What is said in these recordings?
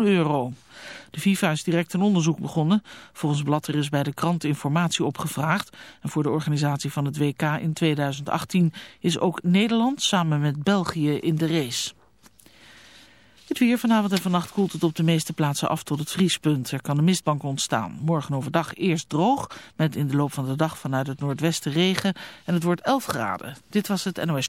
euro. De FIFA is direct een onderzoek begonnen. Volgens Blatter is bij de krant informatie opgevraagd. En voor de organisatie van het WK in 2018 is ook Nederland samen met België in de race. Het weer vanavond en vannacht koelt het op de meeste plaatsen af tot het vriespunt. Er kan een mistbank ontstaan. Morgen overdag eerst droog, met in de loop van de dag vanuit het noordwesten regen. En het wordt 11 graden. Dit was het NOS.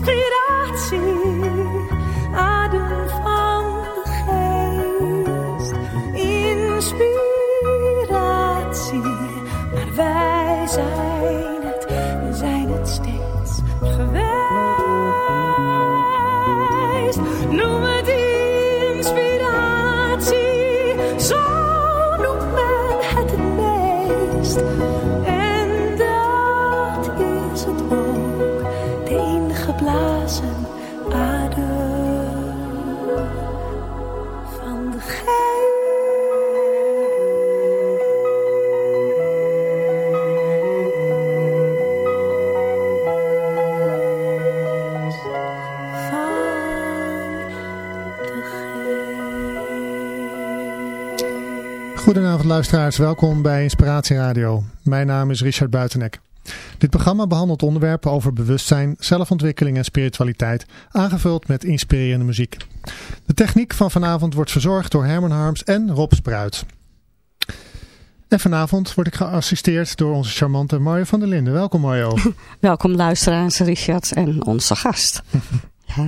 inspiratie, adem van de geest, inspiratie. Goedenavond luisteraars, welkom bij Inspiratie Radio. Mijn naam is Richard Buitenek. Dit programma behandelt onderwerpen over bewustzijn, zelfontwikkeling en spiritualiteit, aangevuld met inspirerende muziek. De techniek van vanavond wordt verzorgd door Herman Harms en Rob Spruit. En vanavond word ik geassisteerd door onze charmante Mario van der Linden. Welkom Mario. Welkom luisteraars Richard en onze gast. ja.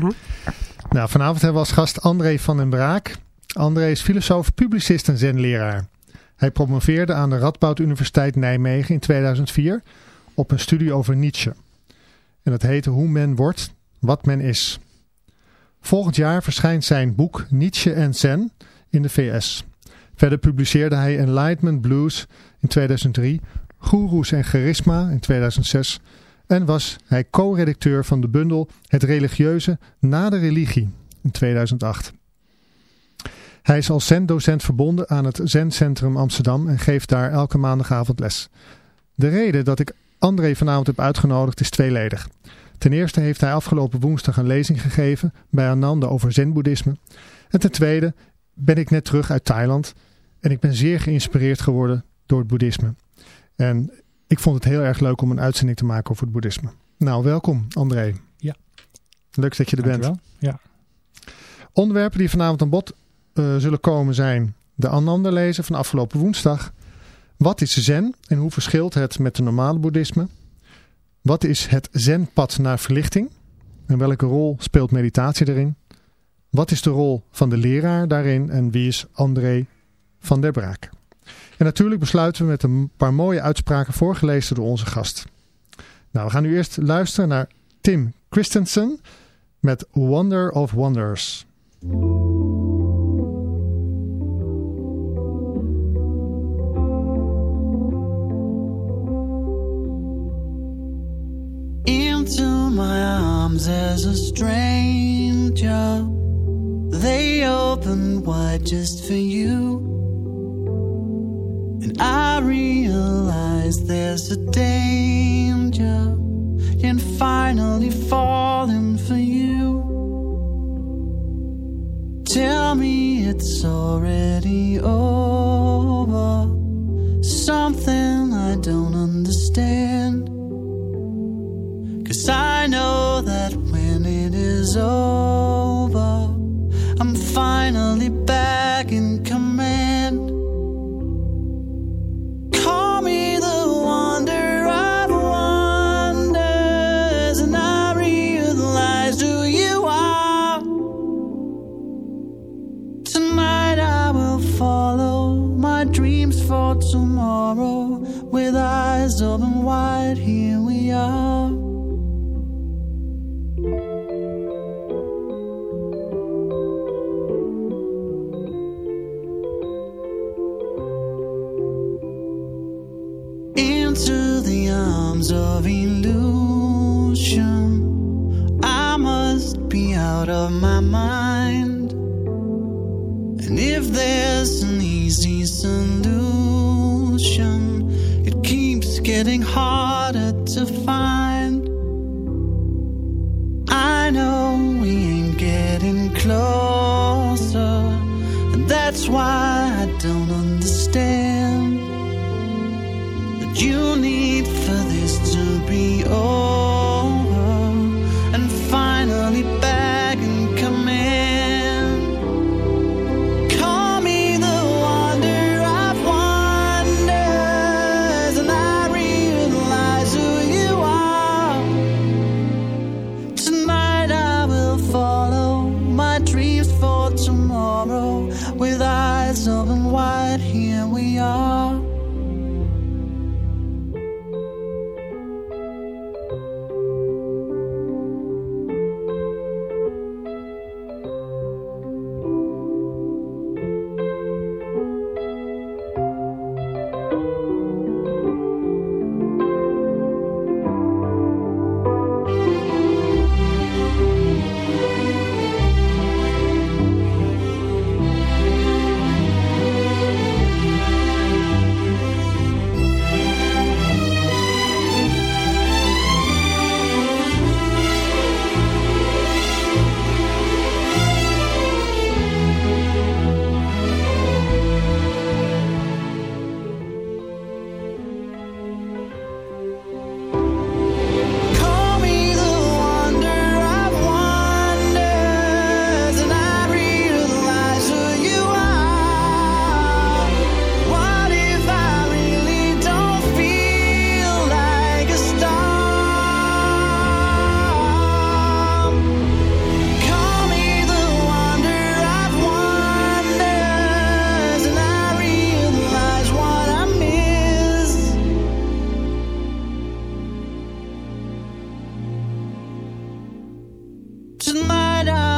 Nou, vanavond hebben we als gast André van den Braak. André is filosoof, publicist en zenleraar. Hij promoveerde aan de Radboud Universiteit Nijmegen in 2004 op een studie over Nietzsche. En dat heette Hoe men wordt, wat men is. Volgend jaar verschijnt zijn boek Nietzsche en Zen in de VS. Verder publiceerde hij Enlightenment Blues in 2003, Goeroes en Charisma in 2006 en was hij co-redacteur van de bundel Het religieuze na de religie in 2008. Hij is als zendocent verbonden aan het Zencentrum Amsterdam en geeft daar elke maandagavond les. De reden dat ik André vanavond heb uitgenodigd is tweeledig. Ten eerste heeft hij afgelopen woensdag een lezing gegeven bij Ananda over zenboeddhisme. En ten tweede ben ik net terug uit Thailand en ik ben zeer geïnspireerd geworden door het boeddhisme. En ik vond het heel erg leuk om een uitzending te maken over het boeddhisme. Nou, welkom André. Ja. Leuk dat je er bent. Ja. Onderwerpen die vanavond aan bod uh, zullen komen zijn de Ananda lezen van afgelopen woensdag. Wat is zen en hoe verschilt het met de normale boeddhisme? Wat is het zenpad naar verlichting? En welke rol speelt meditatie erin? Wat is de rol van de leraar daarin en wie is André van der Braak? En natuurlijk besluiten we met een paar mooie uitspraken voorgelezen door onze gast. Nou, we gaan nu eerst luisteren naar Tim Christensen met Wonder of Wonders. Arms as a stranger. They open wide just for you. You need for this to be over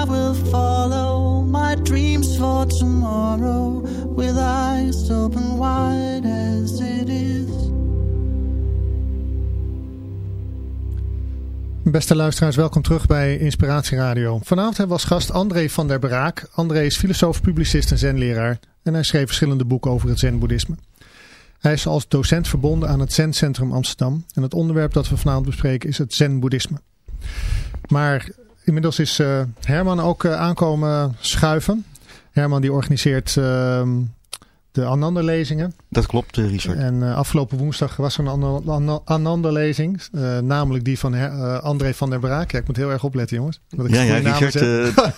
Will follow my dreams for tomorrow with eyes open wide as it is. Beste luisteraars, welkom terug bij Inspiratie Radio. Vanavond hebben we als gast André van der Braak. André is filosoof, publicist en zenleraar. En hij schreef verschillende boeken over het zen-boeddhisme. Hij is als docent verbonden aan het Zen-centrum Amsterdam. En het onderwerp dat we vanavond bespreken is het zen-boeddhisme. Maar inmiddels is eh, Herman ook eh, aankomen schuiven. Herman die organiseert ehm, de Ananda-lezingen. Dat klopt, eh, Richard. En eh, afgelopen woensdag was er een eh, namelijk die van Her- eh, André van der Braak. Ja, ik moet heel erg opletten jongens. Dat ik Ja, ja Richard,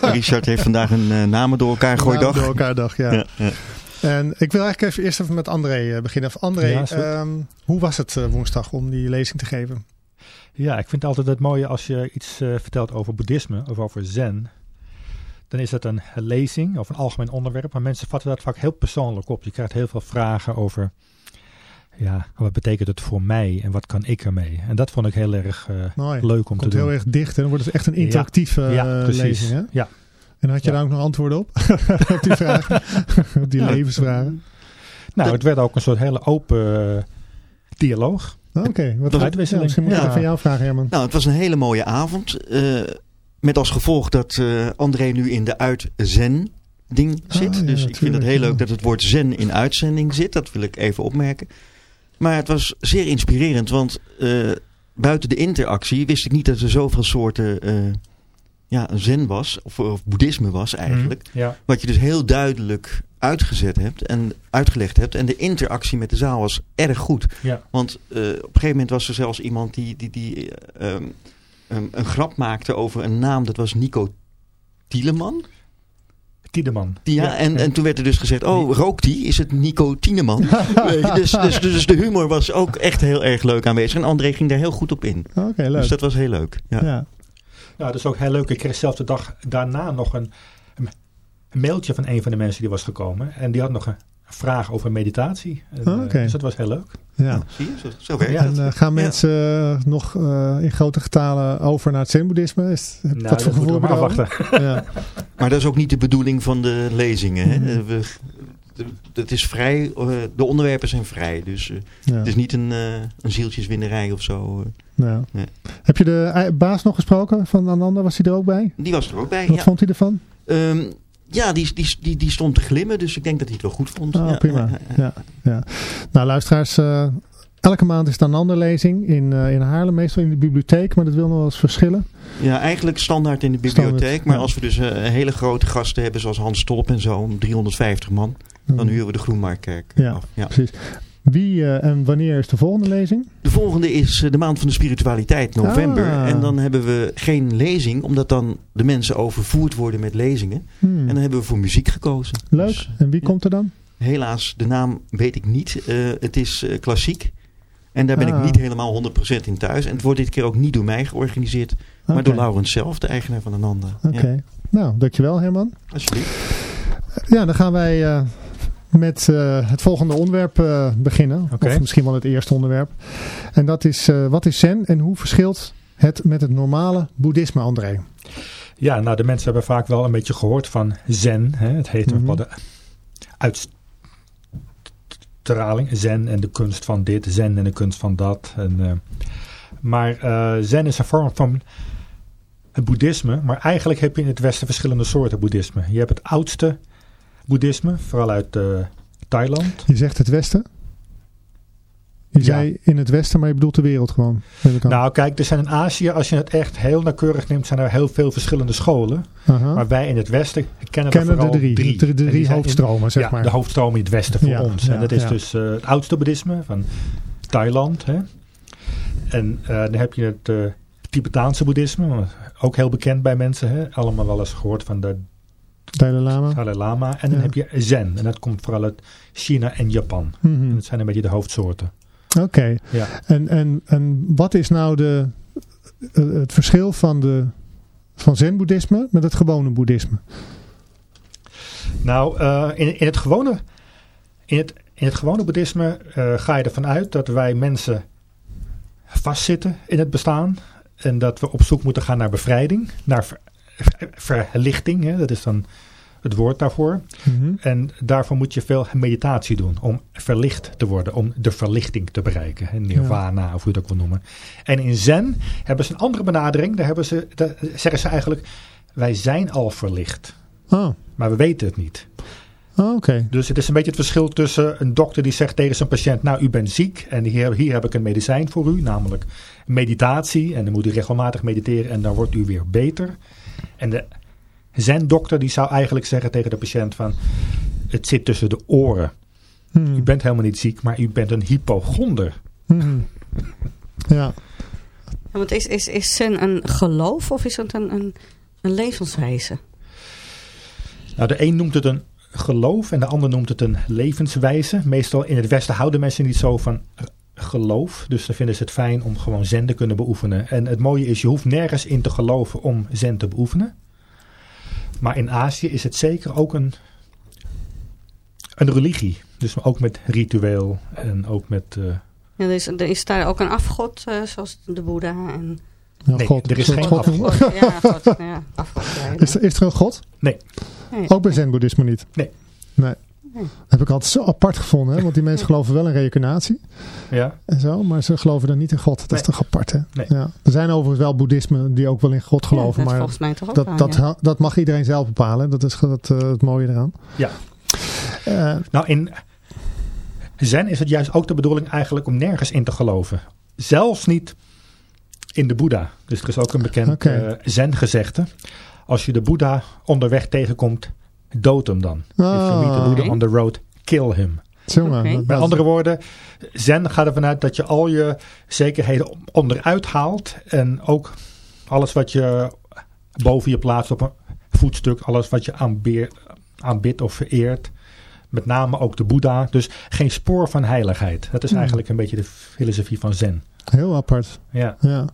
Richard heeft vandaag een namen door elkaar gegooid Namen dag. Door elkaar dag, ja. Ja, ja. En ik wil eigenlijk even eerst even met André beginnen. André, Ja, ehm, hoe was het woensdag om die lezing te geven? Ja, ik vind het altijd het mooie als je iets eh, vertelt over boeddhisme of over zen. Dan is dat een lezing of een algemeen onderwerp. Maar mensen vatten dat vaak heel persoonlijk op. Je krijgt heel veel vragen over, ja, wat betekent het voor mij en wat kan ik ermee? En dat vond ik heel erg eh, leuk om Komt te doen. heel erg dicht en dan wordt het echt een interactieve ja, eh, lezing. Hè? Ja. En had je Ja. daar ook nog antwoorden op? op die vragen? op die levensvragen? Nou, het werd ook een soort hele open dialoog. Oké, wat een ja, uitwisseling. misschien moet ik Ja. even van jou vragen Herman. Nou, het was een hele mooie avond. eh, met als gevolg dat eh, André nu in de uit-zen ding Ah, zit. ja, dus ik vind het heel ja. leuk dat het woord zen in uitzending zit. Dat wil ik even opmerken. Maar het was zeer inspirerend, want eh, buiten de interactie wist ik niet dat er zoveel soorten eh, ja, zen was, of, of boeddhisme was eigenlijk. Ja. Wat je dus heel duidelijk uitgezet hebt en uitgelegd hebt. En de interactie met de zaal was erg goed. Ja. Want eh, op een gegeven moment was er zelfs iemand die, die, die eh, ehm, ehm, een grap maakte over een naam. Dat was Nico Tieleman. Tiedeman. Ja, en, en toen werd er dus gezegd, oh, rookt die? Is het Nico Tieneman? Weet je, dus, dus, dus de humor was ook echt heel erg leuk aanwezig. En André ging daar heel goed op in. Oké, leuk. Dus dat was heel leuk. Ja. ja. Nou, dat is ook heel leuk. Ik kreeg zelfs de dag daarna nog een, een mailtje van een van de mensen die was gekomen. En die had nog een vraag over meditatie. En, Oh, eh, oké. dus dat was heel leuk. ja. Zie je, zo, zo werkt Ja. het. En eh, gaan mensen eh, nog eh, in grote getalen over naar het zen-boeddhisme? Is- Wat Nou, voor dat gevoel moeten we heb maar afwachten. Ja. Maar dat is ook niet de bedoeling van de lezingen. Hè? We, het is vrij, de onderwerpen zijn vrij. Dus Ja. het is niet een, eh, een zieltjeswinnerij of zo. Ja. Nee. Heb je de baas nog gesproken van Ananda? Was hij er ook bij? Die was er ook bij. Wat Ja, vond hij ervan? Ehm, ja die, die, die, die stond te glimmen, dus ik denk dat hij het wel goed vond. Oh, Ja, prima. ja, ja. Nou, luisteraars, eh, elke maand is er een andere lezing in, eh, in Haarlem, meestal in de bibliotheek, maar dat wil nog wel eens verschillen. Ja, eigenlijk standaard in de bibliotheek. Standaard, maar ja. als we dus eh, hele grote gasten hebben, zoals Hans Stolp en zo, om 350 man, dan huren we de Groenmarktkerk Ja. af. Ja. Precies. Wie eh, en wanneer is de volgende lezing? De volgende is eh, de maand van de spiritualiteit, november. Ah. En dan hebben we geen lezing, omdat dan de mensen overvoerd worden met lezingen. Hmm. En dan hebben we voor muziek gekozen. Leuk. Dus, En wie komt er dan? helaas, de naam weet ik niet. Eh, het is klassiek. En daar ben Ah. ik niet helemaal 100% in thuis. En het wordt dit keer ook niet door mij georganiseerd, maar door Laurens zelf, de eigenaar van Ananda. Oké. Ja, Nou, dankjewel Herman. alsjeblieft. Ja, dan gaan wij met eh, het volgende onderwerp eh, beginnen. Of misschien wel het eerste onderwerp. En dat is, eh, wat is zen en hoe verschilt het met het normale boeddhisme, André? Ja, nou de mensen hebben vaak wel een beetje gehoord van zen. Hè? Het heet Mhm. een bepaalde uitstraling. Zen en de kunst van dit, zen en de kunst van dat. En, maar zen is een vorm van het boeddhisme. Maar eigenlijk heb je in het westen verschillende soorten boeddhisme. Je hebt het oudste boeddhisme, vooral uit eh, Thailand. Je zegt het Westen. Je Ja. zei in het Westen, maar je bedoelt de wereld gewoon. Nou kijk, er zijn in Azië, als je het echt heel nauwkeurig neemt, zijn er heel veel verschillende scholen. Aha. Maar wij in het westen kennen, er Kennen de vooral drie, drie. de, de drie in- hoofdstromen, zeg ja, maar. de hoofdstroom in het westen voor Ja, ons. en dat is dus eh, het oudste boeddhisme van Thailand. Hè? En eh, dan heb je het Tibetaanse boeddhisme, ook heel bekend bij mensen. Hè? Allemaal wel eens gehoord van de Dalai Lama. Dalai Lama. En dan Ja. heb je Zen. En dat komt vooral uit China en Japan. Mhm. En dat zijn een beetje de hoofdsoorten. Oké. Ja. En, en, en wat is nou de, eh, het verschil van, de, van zen-boeddhisme met het gewone boeddhisme? Nou, eh, in, in, het gewone, in, het, in het gewone boeddhisme eh, ga je ervan uit dat wij mensen vastzitten in het bestaan. En dat we op zoek moeten gaan naar bevrijding, naar verlichting. Hè? Dat is dan het woord daarvoor. Mhm. En daarvoor moet je veel meditatie doen om verlicht te worden, om de verlichting te bereiken. hè, Nirvana, of hoe je het ook wil noemen. En in Zen hebben ze een andere benadering. Daar, hebben ze, daar zeggen ze eigenlijk, wij zijn al verlicht, Oh, maar we weten het niet. oh, oké. Dus het is een beetje het verschil tussen een dokter die zegt tegen zijn patiënt, nou u bent ziek en hier, hier heb ik een medicijn voor u, namelijk meditatie. En dan moet u regelmatig mediteren en dan wordt u weer beter. En de zen-dokter die zou eigenlijk zeggen tegen de patiënt van, het zit tussen de oren. Mhm. U bent helemaal niet ziek, maar u bent een hypochonder. Mhm. Ja, Ja, want is, is, is zen een geloof of is het een, een, een levenswijze? Nou, de een noemt het een geloof en de ander noemt het een levenswijze. Meestal in het Westen houden mensen niet zo van geloof. Dus dan vinden ze het fijn om gewoon zen te kunnen beoefenen. En het mooie is, je hoeft nergens in te geloven om zen te beoefenen. Maar in Azië is het zeker ook een, een religie. Dus ook met ritueel en ook met... eh, Ja, er, is, er is daar ook een afgod, eh, zoals de Boeddha. En, nou, Nee, God. er is geen God noemen? God, ja, God, ja, afgod. Ja, Is, er- is er een God? nee, Nee. Ook bij zen-boeddhisme niet? Nee. Nee. Nee. Heb ik altijd zo apart gevonden, hè? want die mensen geloven wel in reïncarnatie ja, en zo, maar ze geloven dan niet in God. Dat is toch apart, hè? Nee. Ja. Er zijn overigens wel boeddhismen die ook wel in God geloven, Ja, dat maar volgens mij toch ook dat, dat, ja. dat mag iedereen zelf bepalen. Dat is dat, eh, het mooie eraan. Ja. Eh, Nou, in Zen is het juist ook de bedoeling eigenlijk om nergens in te geloven. Zelfs niet in de Boeddha. Dus er is ook een bekend Oké. eh, Zen-gezegde. Als je de Boeddha onderweg tegenkomt, dood hem dan. If you meet the. Buddha on the road, kill him. Met andere woorden, Zen gaat ervan uit dat je al je zekerheden onderuit haalt. En ook alles wat je boven je plaatst op een voetstuk. Alles wat je aanbidt of vereert. Met name ook de Boeddha. Dus geen spoor van heiligheid. Dat is Hmm. eigenlijk een beetje de filosofie van Zen. Heel apart. Ja. Ja.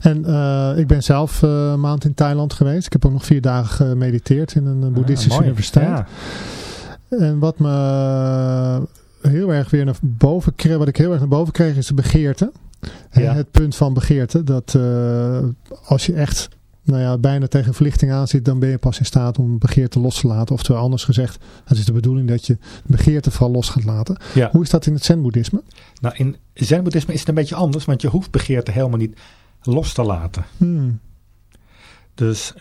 En eh, ik ben zelf eh, een maand in Thailand geweest. Ik heb ook nog vier dagen gemediteerd in een eh, boeddhistische Ah, universiteit. Ja. En wat me heel erg weer naar boven kreeg, wat ik heel erg naar boven kreeg, is de begeerte. Ja. Het punt van begeerte. Dat als je echt nou ja, bijna tegen verlichting aan zit, dan ben je pas in staat om begeerte los te laten. Oftewel anders gezegd, het is de bedoeling dat je begeerte vooral los gaat laten. Ja. Hoe is dat in het zen-boeddhisme? Nou, in zen-boeddhisme is het een beetje anders, want je hoeft begeerte helemaal niet los te laten. Hmm. Dus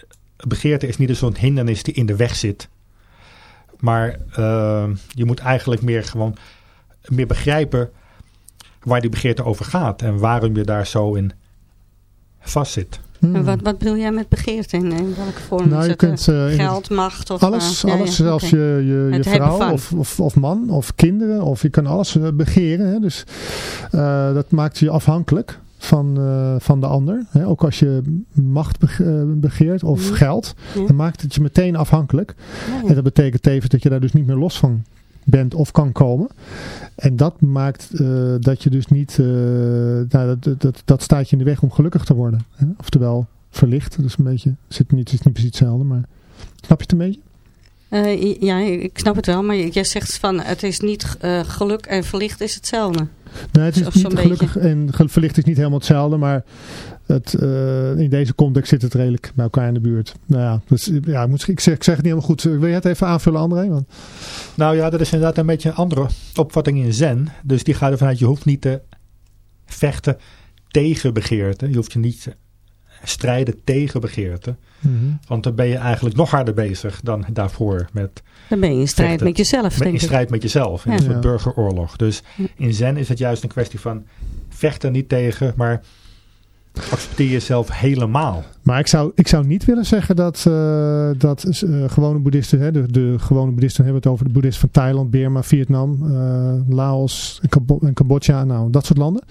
begeerte is niet een soort hindernis die in de weg zit. Maar eh, je moet eigenlijk meer gewoon meer begrijpen waar die begeerte over gaat. En waarom je daar zo in vastzit. Hmm. Wat, wat bedoel jij met begeerte? In, in welke vorm Nou, je het? eh, kunt, eh, in geld, macht? Of, Alles, eh, alles ja, zelfs je, je, je vrouw of, of, of man of kinderen. Of je kan alles eh, begeren. Hè? Dus eh, dat maakt je afhankelijk van, eh, van de ander. Hè? Ook als je macht bege- eh, begeert of Mhm. geld. Dan maakt het je meteen afhankelijk. Ja. En dat betekent tevens dat je daar dus niet meer los van bent of kan komen. En dat maakt eh, dat je dus niet... eh, nou, dat, dat- dat, staat je in de weg om gelukkig te worden. Hè? Oftewel verlicht. Is een beetje... Zit niet, het is niet precies hetzelfde, maar... Snap je het een beetje? Eh, ja, ik snap het wel, maar jij zegt van het is niet eh, geluk en verlicht is hetzelfde. Nee, het is niet gelukkig en verlicht is niet helemaal hetzelfde, maar het, eh, in deze context zit het redelijk bij elkaar in de buurt. Nou ja, dus, ja ik, moet, ik, zeg, ik zeg het niet helemaal goed. Wil jij het even aanvullen, André? Want, Nou ja, dat is inderdaad een beetje een andere opvatting in zen. Dus die gaat ervan uit, je hoeft niet te vechten tegen begeerte. Je hoeft je niet te strijden tegen begeerte. Want dan ben je eigenlijk nog harder bezig dan daarvoor met, Dan ben je in strijd Vechten. met jezelf, met denk in ik. strijd met jezelf. In Ja. een soort burgeroorlog. Dus in zen is het juist een kwestie van vechten niet tegen, maar accepteer jezelf helemaal. Maar ik zou, ik zou niet willen zeggen dat, eh, dat eh, gewone boeddhisten, hè, de, de gewone boeddhisten hebben het over de boeddhisten van Thailand, Burma, Vietnam, eh, Laos en Cambodja, nou dat soort landen.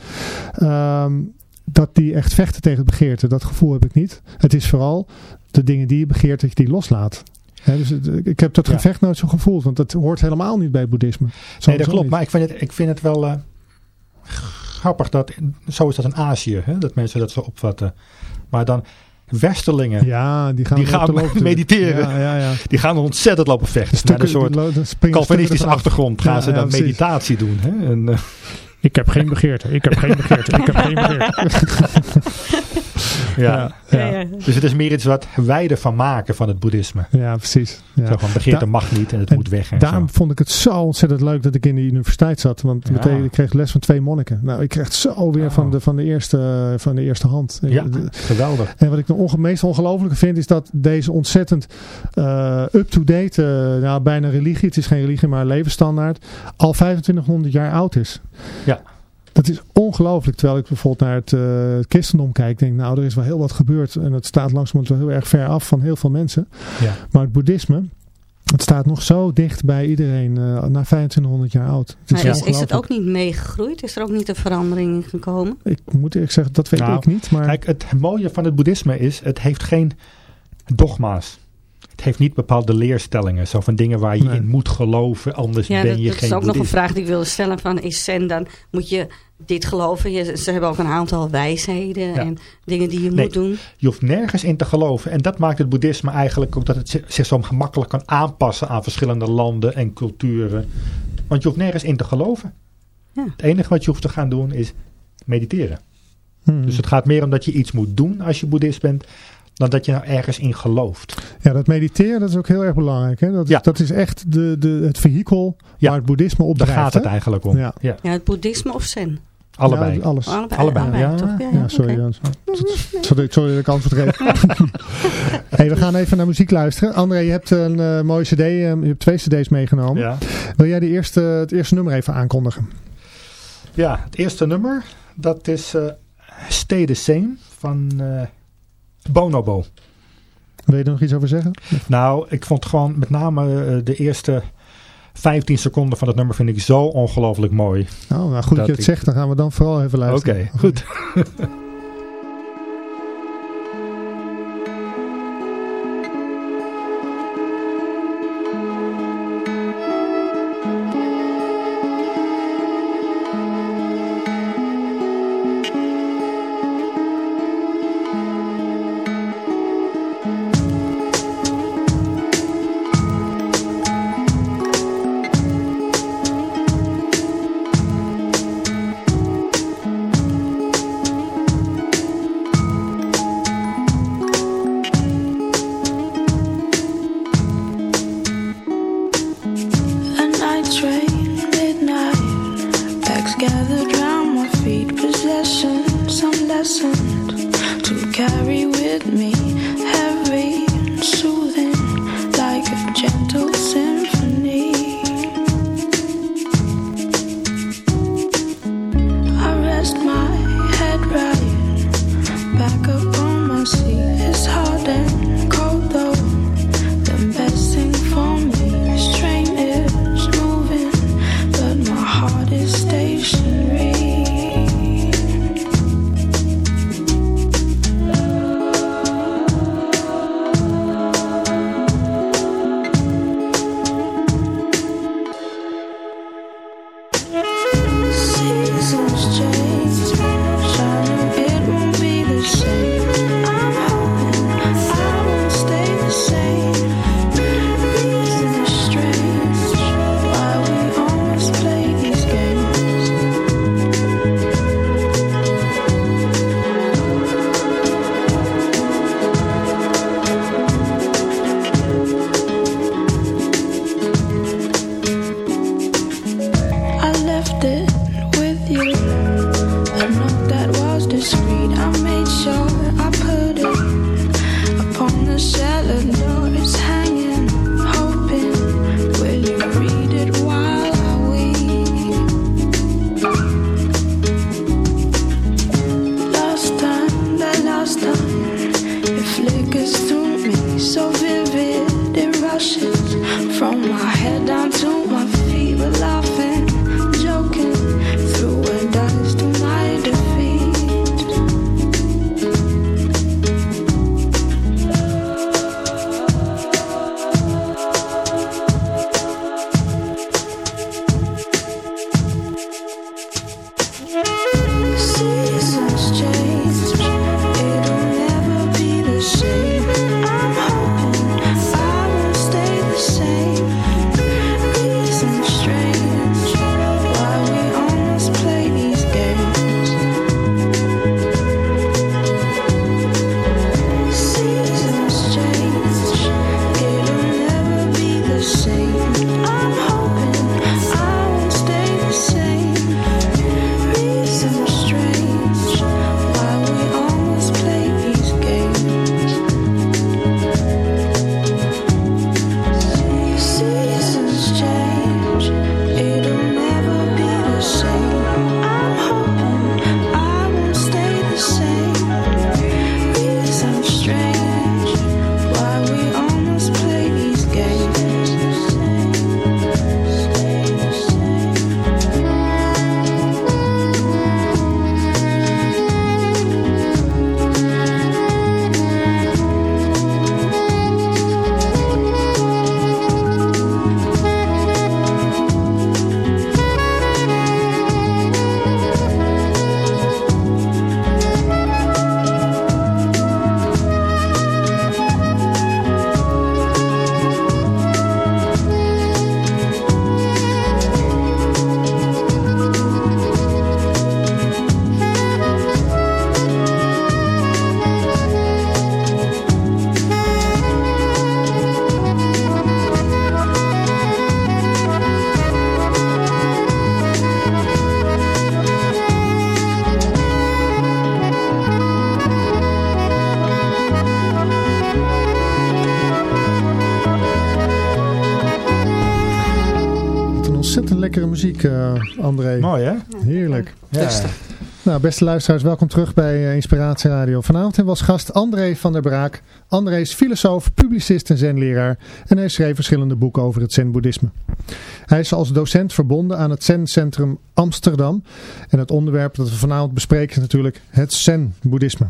Ehm, dat die echt vechten tegen het begeerte, dat gevoel heb ik niet. Het is vooral de dingen die je begeert, dat je die loslaat. Dus het- ik heb dat Ja. gevecht nooit zo gevoeld, want dat hoort helemaal niet bij het boeddhisme. Nee, dat klopt. niet. Maar ik vind het, ik vind het wel eh, grappig dat, zo is dat in Azië, hè, dat mensen dat zo opvatten. Maar dan westerlingen, Ja, die gaan, Die gaan mediteren. Ja, ja, ja. die gaan ontzettend lopen vechten. Naar Stukken, een soort Calvinistische achtergrond gaan ze dan meditatie doen. Hè? En, eh, Ik heb geen begeerte, ik heb geen begeerte, ik heb geen begeerte. ja. ja, Ja, ja. ja. Dus het is meer iets wat wij ervan maken van het boeddhisme. Ja, precies. Ja. Zo van begeerte Da- mag niet en het en moet weg. En Daarom zo. vond ik het zo ontzettend leuk dat ik in de universiteit zat. Want Ja. meteen, ik kreeg les van twee monniken. Nou, ik kreeg het zo weer Oh. van, de, van, de eerste, van de eerste hand. Ja, De- geweldig. En wat ik het meest ongelooflijke vind is dat deze ontzettend eh, up-to-date, eh, nou, bijna religie, het is geen religie maar levensstandaard, al 2500 jaar oud is. Ja. Dat is ongelooflijk. Terwijl ik bijvoorbeeld naar het, eh, het christendom kijk, denk nou, er is wel heel wat gebeurd. En het staat langzamerhand wel heel erg ver af van heel veel mensen. Ja. Maar het boeddhisme, het staat nog zo dicht bij iedereen, eh, na 2500 jaar oud. Het Maar is, is het ook niet meegegroeid? Is er ook niet een verandering in gekomen? Ik moet eerlijk zeggen, dat weet Nou, ik niet. Maar Kijk, het mooie van het boeddhisme is, het heeft geen dogma's. Het heeft niet bepaalde leerstellingen. Zo van dingen waar je Nee. in moet geloven, anders Ja, ben dat, je dat geen is ook nog een vraag die ik wilde stellen. Van, is zen dan, moet je dit geloven? Je, ze hebben ook een aantal wijsheden Ja. en dingen die je Nee. moet doen. Je hoeft nergens in te geloven. En dat maakt het boeddhisme eigenlijk ook dat het zi- zich zo gemakkelijk kan aanpassen aan verschillende landen en culturen. Want je hoeft nergens in te geloven. Ja. Het enige wat je hoeft te gaan doen is mediteren. Hmm. Dus het gaat meer om dat je iets moet doen als je boeddhist bent, dan dat je nou ergens in gelooft. Ja, dat mediteren dat is ook heel erg belangrijk. Hè? Dat, Ja. dat is echt de, de, het vehikel Ja. waar het boeddhisme op Daar drijft. gaat het hè? eigenlijk om. Ja. Ja. Ja, het boeddhisme of zen? Allebei. Ja, alles. Allebei. Allebei, ja. toch? Ja, sorry. Jans. Sorry, sorry dat ik antwoord geef. hey, we gaan even naar muziek luisteren. André, je hebt een eh, mooie cd. eh, je hebt twee cd's meegenomen. Ja. Wil jij de eerste, het eerste nummer even aankondigen? ja, het eerste nummer, dat is eh Stay the Same van eh Bonobo. Wil je er nog iets over zeggen? Nou, ik vond gewoon met name eh, de eerste 15 seconden van het nummer vind ik zo ongelooflijk mooi. Oh, nou goed dat, Dat je het ik- zegt. Dan gaan we dan vooral even Oké, luisteren. goed. beste luisteraars, welkom terug bij eh, Inspiratie Radio. Vanavond als gast André van der Braak. André is filosoof, publicist en zenleraar en hij schreef verschillende boeken over het zen-boeddhisme. Hij is als docent verbonden aan het Zen-centrum Amsterdam. En het onderwerp dat we vanavond bespreken is natuurlijk het zen-boeddhisme.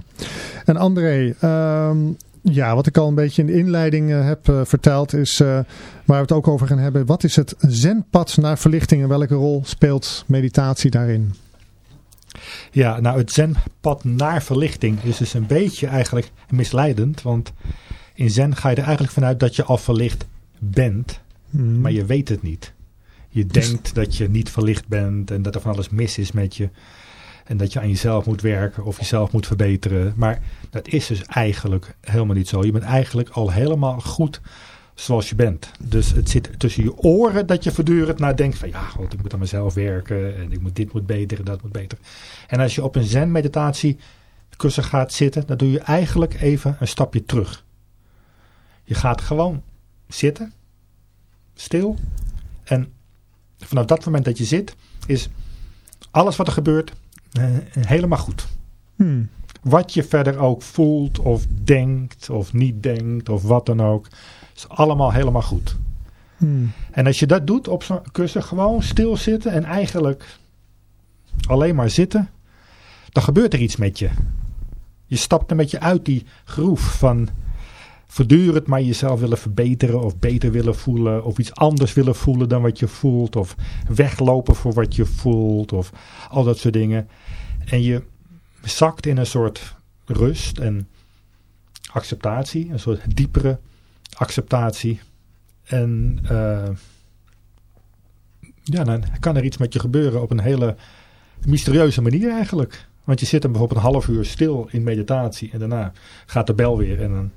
En André, ehm, ja, wat ik al een beetje in de inleiding eh, heb eh, verteld is waar we het ook over gaan hebben. Wat is het zenpad naar verlichting en welke rol speelt meditatie daarin? Ja, nou het zenpad naar verlichting is dus een beetje eigenlijk misleidend. Want in zen ga je er eigenlijk vanuit dat je al verlicht bent, Hmm. maar je weet het niet. Je denkt dat je niet verlicht bent en dat er van alles mis is met je. En dat je aan jezelf moet werken of jezelf moet verbeteren. Maar dat is dus eigenlijk helemaal niet zo. Je bent eigenlijk al helemaal goed zoals je bent. Dus het zit tussen je oren dat je voortdurend nadenkt van... ja, god, ik moet aan mezelf werken en ik moet, dit moet beter en dat moet beter. En als je op een zen-meditatie kussen gaat zitten... dan doe je eigenlijk even een stapje terug. Je gaat gewoon zitten, stil. En vanaf dat moment dat je zit, is alles wat er gebeurt eh, helemaal goed. Hmm. Wat je verder ook voelt of denkt of niet denkt of wat dan ook, is allemaal helemaal goed. Hmm. En als je dat doet op zo'n kussen, gewoon stilzitten en eigenlijk alleen maar zitten, dan gebeurt er iets met je. Je stapt een beetje uit die groef van voortdurend maar jezelf willen verbeteren of beter willen voelen of iets anders willen voelen dan wat je voelt of weglopen voor wat je voelt of al dat soort dingen. En je zakt in een soort rust en acceptatie, een soort diepere acceptatie. En eh, ja, dan kan er iets met je gebeuren op een hele mysterieuze manier eigenlijk. Want je zit dan bijvoorbeeld een half uur stil in meditatie en daarna gaat de bel weer en dan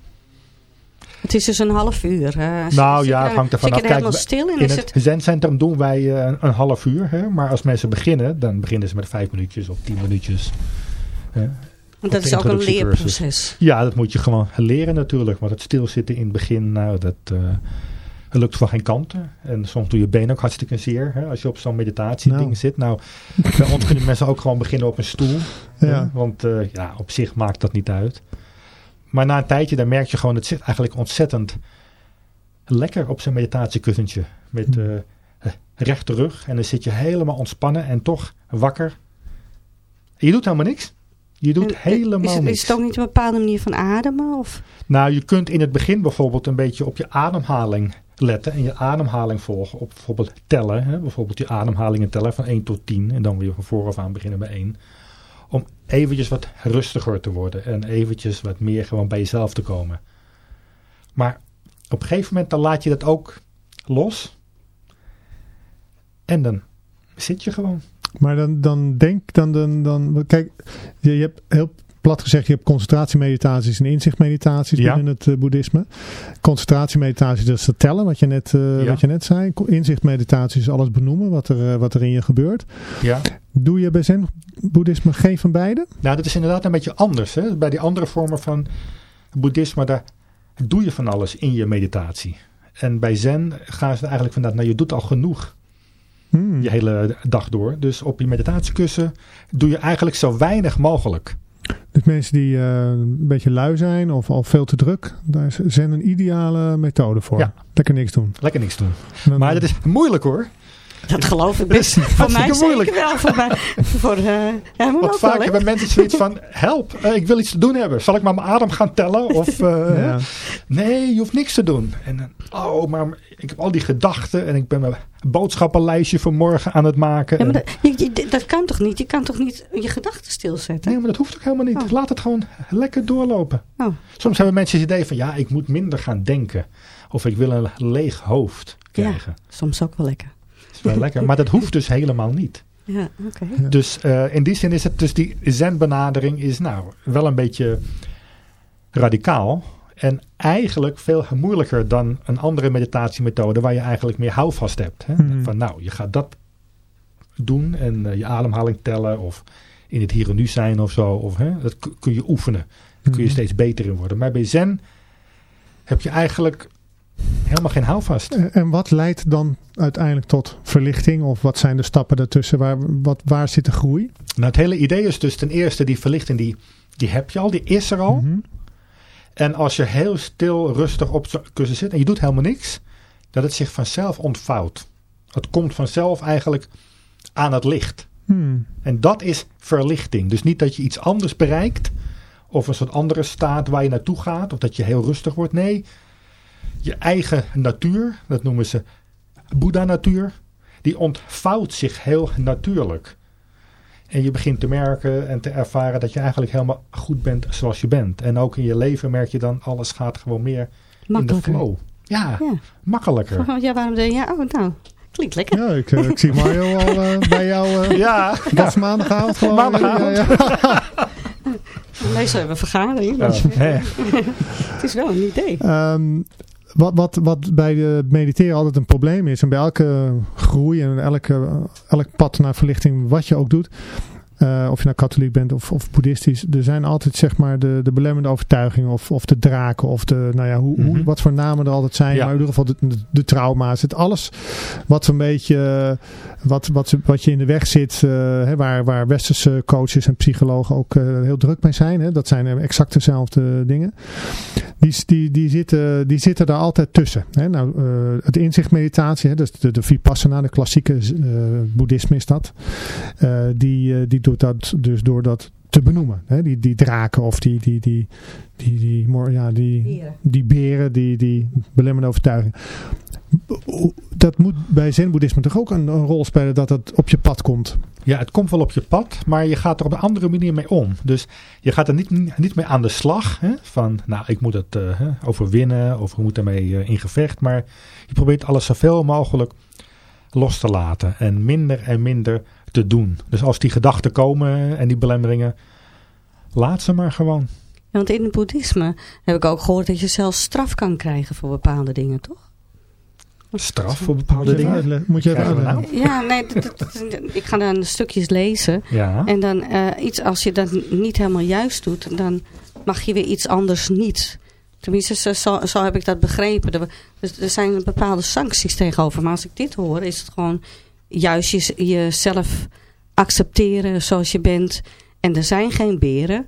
Het is dus een half uur. Nou ja, het hangt er zit je vanaf. er helemaal Kijk, stil In het het... zendcentrum doen wij eh, een, een half uur. Hè? Maar als mensen beginnen, dan beginnen ze met vijf minuutjes of tien minuutjes. Hè? Want dat is ook een leerproces. Ja, dat moet je gewoon leren natuurlijk. Want het stilzitten in het begin, nou, dat, eh, dat lukt van geen kanten. En soms doe je been ook hartstikke zeer. Hè? Als je op zo'n meditatieding Nou. zit. Nou, bij ons kunnen mensen ook gewoon beginnen op een stoel. hè? Ja. Want eh, ja, op zich maakt dat niet uit. Maar na een tijdje, dan merk je gewoon, het zit eigenlijk ontzettend lekker op zijn meditatiekussentje. Met eh, rechte rug. En dan zit je helemaal ontspannen en toch wakker. Je doet helemaal niks. Je doet En, eh, helemaal is, het-. Is het ook niet een bepaalde manier van ademen? Of? Nou, je kunt in het begin bijvoorbeeld een beetje op je ademhaling letten. En je ademhaling volgen. Op bijvoorbeeld tellen. Hè? Bijvoorbeeld je ademhalingen tellen van 1 tot 10. En dan weer van vooraf aan beginnen bij 1. Om eventjes wat rustiger te worden. En eventjes wat meer gewoon bij jezelf te komen. Maar op een gegeven moment dan laat je dat ook los. En dan zit je gewoon. Maar dan, dan denk dan, dan, dan kijk, je, je hebt heel plat gezegd, je hebt concentratiemeditaties en inzichtmeditaties Ja. binnen het eh, boeddhisme. Concentratiemeditatie, dat is het tellen, wat je net, eh, Ja. wat je net zei. Ko- Inzichtmeditatie is alles benoemen, wat er, eh, wat er in je gebeurt. Ja. Doe je bij zen-boeddhisme geen van beide? Nou, dat is inderdaad een beetje anders. Hè? Bij die andere vormen van boeddhisme, daar doe je van alles in je meditatie. En bij zen gaan ze eigenlijk vanuit, nou je doet al genoeg Hmm. je hele dag door. Dus op je meditatiekussen doe je eigenlijk zo weinig mogelijk. Dus mensen die eh, een beetje lui zijn of al veel te druk, daar is zen een ideale methode voor. Ja. Lekker niks doen. Lekker niks doen. Dan- Maar dat is moeilijk hoor. Dat geloof ik Dat best. is Voor mij moeilijk. zeker wel. Voor mij, voor, eh, ja, Want ook vaak hebben mensen zoiets van, help, eh, ik wil iets te doen hebben. Zal ik maar mijn adem gaan tellen? Of, eh, Ja. Nee, je hoeft niks te doen. En oh, maar ik heb al die gedachten en ik ben mijn boodschappenlijstje voor morgen aan het maken. Ja, maar dat, je- je- dat kan toch niet? Je kan toch niet je gedachten stilzetten? Nee, maar dat hoeft ook helemaal niet. Oh. Laat het gewoon lekker doorlopen. Oh. Soms hebben mensen het idee van, ja, ik moet minder gaan denken. Of ik wil een leeg hoofd krijgen. Soms ook wel lekker. Is wel lekker. Maar dat hoeft dus helemaal niet. Ja, oké. Ja. Dus eh, in die zin is het dus die zen-benadering is nou wel een beetje radicaal. En eigenlijk veel moeilijker dan een andere meditatiemethode waar je eigenlijk meer houvast hebt. Hè? Mhm. Van nou, je gaat dat doen en eh, je ademhaling tellen of in het hier en nu zijn of zo. Of, hè? Dat kun je oefenen. Daar kun je Mhm. steeds beter in worden. Maar bij zen heb je eigenlijk helemaal geen houvast. En- En wat leidt dan uiteindelijk tot verlichting? Of wat zijn de stappen daartussen? Waar, wat, waar zit de groei? Nou, het hele idee is dus ten eerste die verlichting, die, die heb je al, die is er al. Mhm. En als je heel stil, rustig op zo'n kussen zit en je doet helemaal niks, dat het zich vanzelf ontvouwt. Het komt vanzelf eigenlijk aan het licht. Hmm. En dat is verlichting. Dus niet dat je iets anders bereikt, of een soort andere staat waar je naartoe gaat, of dat je heel rustig wordt. Nee, je eigen natuur, dat noemen ze Boeddha-natuur, die ontvouwt zich heel natuurlijk. En je begint te merken en te ervaren dat je eigenlijk helemaal goed bent zoals je bent. En ook in je leven merk je dan, alles gaat gewoon meer in de flow. Ja, Ja. makkelijker. Ja, waarom denk je? Ja, oh, nou, klinkt lekker. Ja, ik, eh, ik zie Mario al eh, bij jou. eh Ja, Dat is maandagavond gewoon. Maandagavond. Ja, ja. Meestal hebben we vergadering. Ja, het is wel een idee. Ehm, wat, wat, wat bij de mediteren altijd een probleem is, en bij elke groei en elke, elk pad naar verlichting, wat je ook doet, eh, of je nou katholiek bent of, of boeddhistisch, er zijn altijd zeg maar de, de belemmerende overtuigingen of, of de draken of de, nou ja, hoe, hoe, Mhm. wat voor namen er altijd zijn, Ja. maar in ieder geval de, de, de trauma's, het alles wat een beetje, wat, wat, wat je in de weg zit, eh, hè, waar, waar westerse coaches en psychologen ook eh, heel druk mee zijn, hè, dat zijn exact dezelfde dingen die, die, die, zitten, die zitten daar altijd tussen. Hè? Nou, het inzichtmeditatie, hè, dus de, de Vipassana, de klassieke boeddhisme is dat. Die, die doet dat dus door dat te benoemen. Hè? Die, die draken of die, die, die, die, die, ja, die, Beren. die beren, die, die belemmerende overtuiging. Dat moet bij zen-boeddhisme toch ook een, een rol spelen dat het op je pad komt. Ja, het komt wel op je pad, maar je gaat er op een andere manier mee om. Dus je gaat er niet, niet mee aan de slag. Hè, van, nou, ik moet het hè, overwinnen of we moeten ermee eh, in gevecht. Maar je probeert alles zoveel mogelijk los te laten. En minder en minder te doen. Dus als die gedachten komen en die belemmeringen, laat ze maar gewoon. Ja, want in het boeddhisme heb ik ook gehoord dat je zelfs straf kan krijgen voor bepaalde dingen, toch? Straf voor bepaalde dingen. Moet je even uitleggen. Ja, nee, ik ga dan stukjes lezen. Ja. En dan eh, iets, als je dat niet helemaal juist doet, dan mag je weer iets anders niet. Tenminste, zo, zo, heb ik dat begrepen. Er, dus er zijn bepaalde sancties tegenover. Maar als ik dit hoor, is het gewoon juist je, jezelf accepteren zoals je bent. En er zijn geen beren,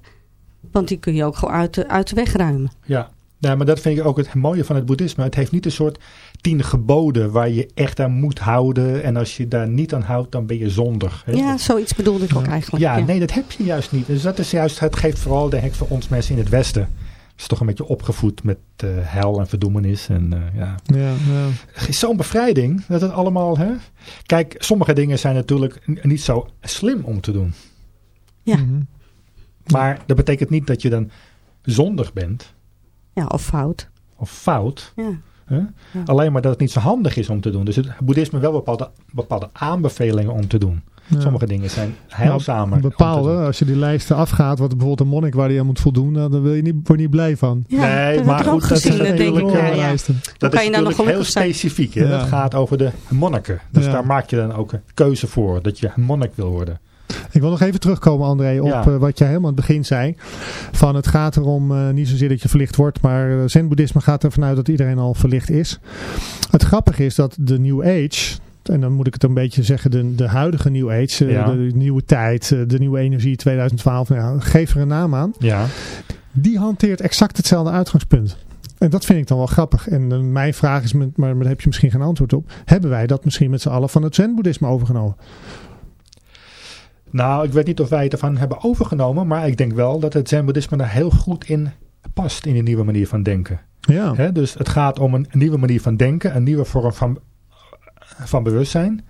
want die kun je ook gewoon uit de, uit de weg ruimen. Ja, Ja, maar dat vind ik ook het mooie van het boeddhisme. Het heeft niet een soort tien geboden waar je echt aan moet houden. En als je daar niet aan houdt, dan ben je zondig. hè. Ja, zoiets bedoelde ik ook eigenlijk. Ja, nee, dat heb je juist niet. Dus dat is juist, het geeft vooral, denk ik, voor ons mensen in het Westen. Is toch een beetje opgevoed met eh, hel en verdoemenis. En eh, ja, Ja, ja. is zo'n bevrijding dat het allemaal. Hè? Kijk, sommige dingen zijn natuurlijk niet zo slim om te doen. Ja. Mhm. Maar dat betekent niet dat je dan zondig bent Ja, of fout. of fout. Ja. Hè? Alleen maar dat het niet zo handig is om te doen. Dus het boeddhisme wel bepaalde, bepaalde aanbevelingen om te doen. Ja. Sommige dingen zijn heilzamer. te Bepaalde, als je die lijsten afgaat, wat bijvoorbeeld een monnik waar die aan moet voldoen, nou, dan wil je niet, word je niet blij van. Ja, Nee, dat maar goed, dat ik. natuurlijk, Ja, eh, ja. lijsten. Dat kan is je dan nog heel zijn? specifiek. Hè? Ja. Dat gaat over de monniken. Dus Ja. daar maak je dan ook een keuze voor. Dat je een monnik wil worden. Ik wil nog even terugkomen, André, op Ja. eh, wat jij helemaal aan het begin zei. Van het gaat erom eh, niet zozeer dat je verlicht wordt, maar zen-boeddhisme gaat ervan uit dat iedereen al verlicht is. Het grappige is dat de New Age, en dan moet ik het een beetje zeggen, de, de huidige New Age, eh, Ja. de, nieuwe tijd, eh, de nieuwe energie 2012, nou geef er een naam aan. Ja. Die hanteert exact hetzelfde uitgangspunt. En dat vind ik dan wel grappig. En eh, mijn vraag is, met, maar daar heb je misschien geen antwoord op. Hebben wij dat misschien met z'n allen van het zen-boeddhisme overgenomen? Nou, ik weet niet of wij het ervan hebben overgenomen. Maar ik denk wel dat het zen-boeddhisme daar heel goed in past. In die nieuwe manier van denken. Ja. Dus het gaat om een nieuwe manier van denken. Een nieuwe vorm van, van bewustzijn.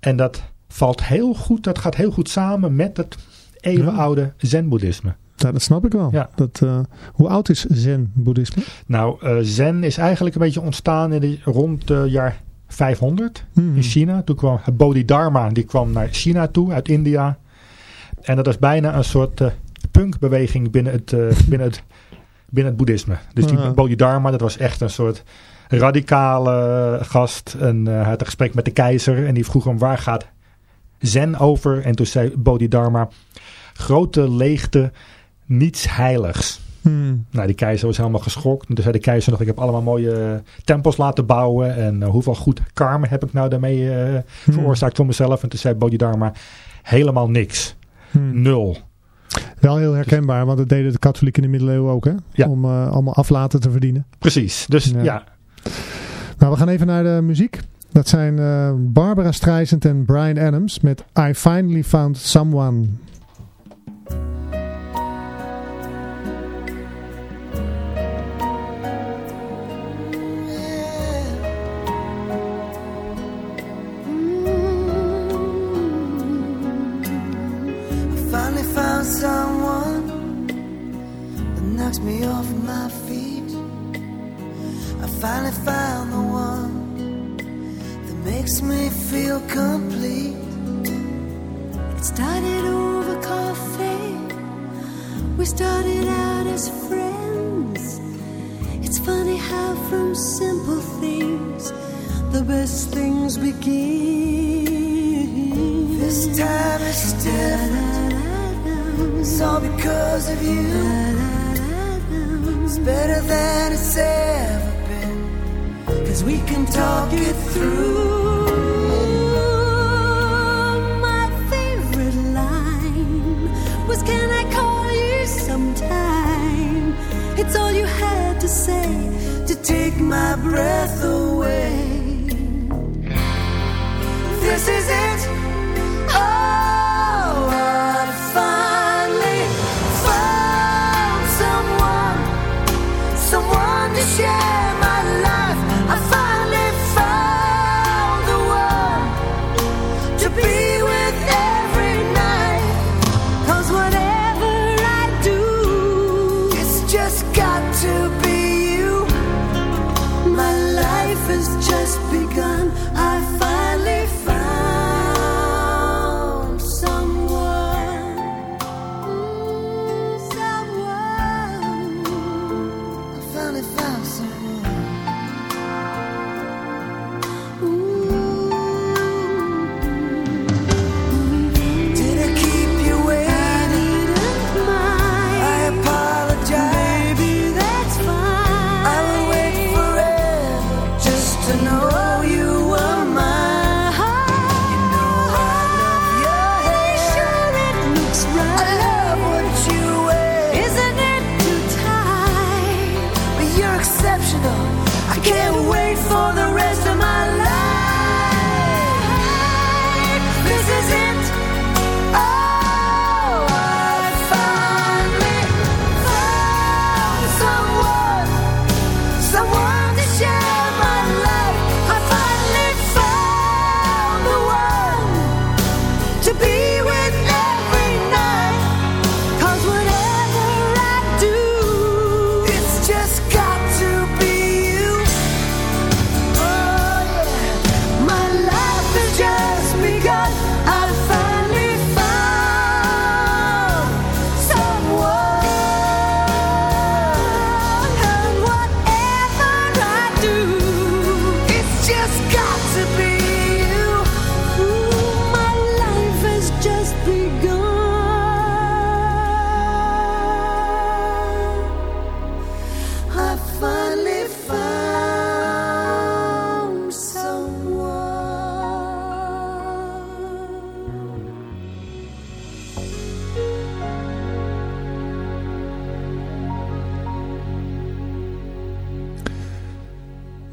En dat valt heel goed. Dat gaat heel goed samen met het eeuwenoude zen-boeddhisme. Ja, dat snap ik wel. Ja. Dat, eh, hoe oud is zen-boeddhisme? Nou, eh, zen is eigenlijk een beetje ontstaan in de, rond het jaar 500 Hmm. in China. Toen kwam Bodhidharma, die kwam naar China toe uit India. En dat was bijna een soort eh, punkbeweging binnen het, binnen, het, binnen het boeddhisme. Dus die. Bodhidharma, dat was echt een soort radicale gast. En eh, hij had een gesprek met de keizer en die vroeg hem waar gaat zen over? En toen zei Bodhidharma, grote leegte, niets heiligs. Hmm. Nou, die keizer was helemaal geschokt. En toen zei de keizer nog, ik heb allemaal mooie eh, tempels laten bouwen. En eh, hoeveel goed karma heb ik nou daarmee eh, veroorzaakt voor mezelf? En toen zei Bodhidharma, helemaal niks. Hmm. Nul. Wel heel herkenbaar, want dat deden de katholieken in de middeleeuwen ook, hè? Ja. Om allemaal aflaten te verdienen. Precies. Dus Ja. ja. Nou, we gaan even naar de muziek. Dat zijn eh, Barbara Streisand en Brian Adams met I Finally Found Someone.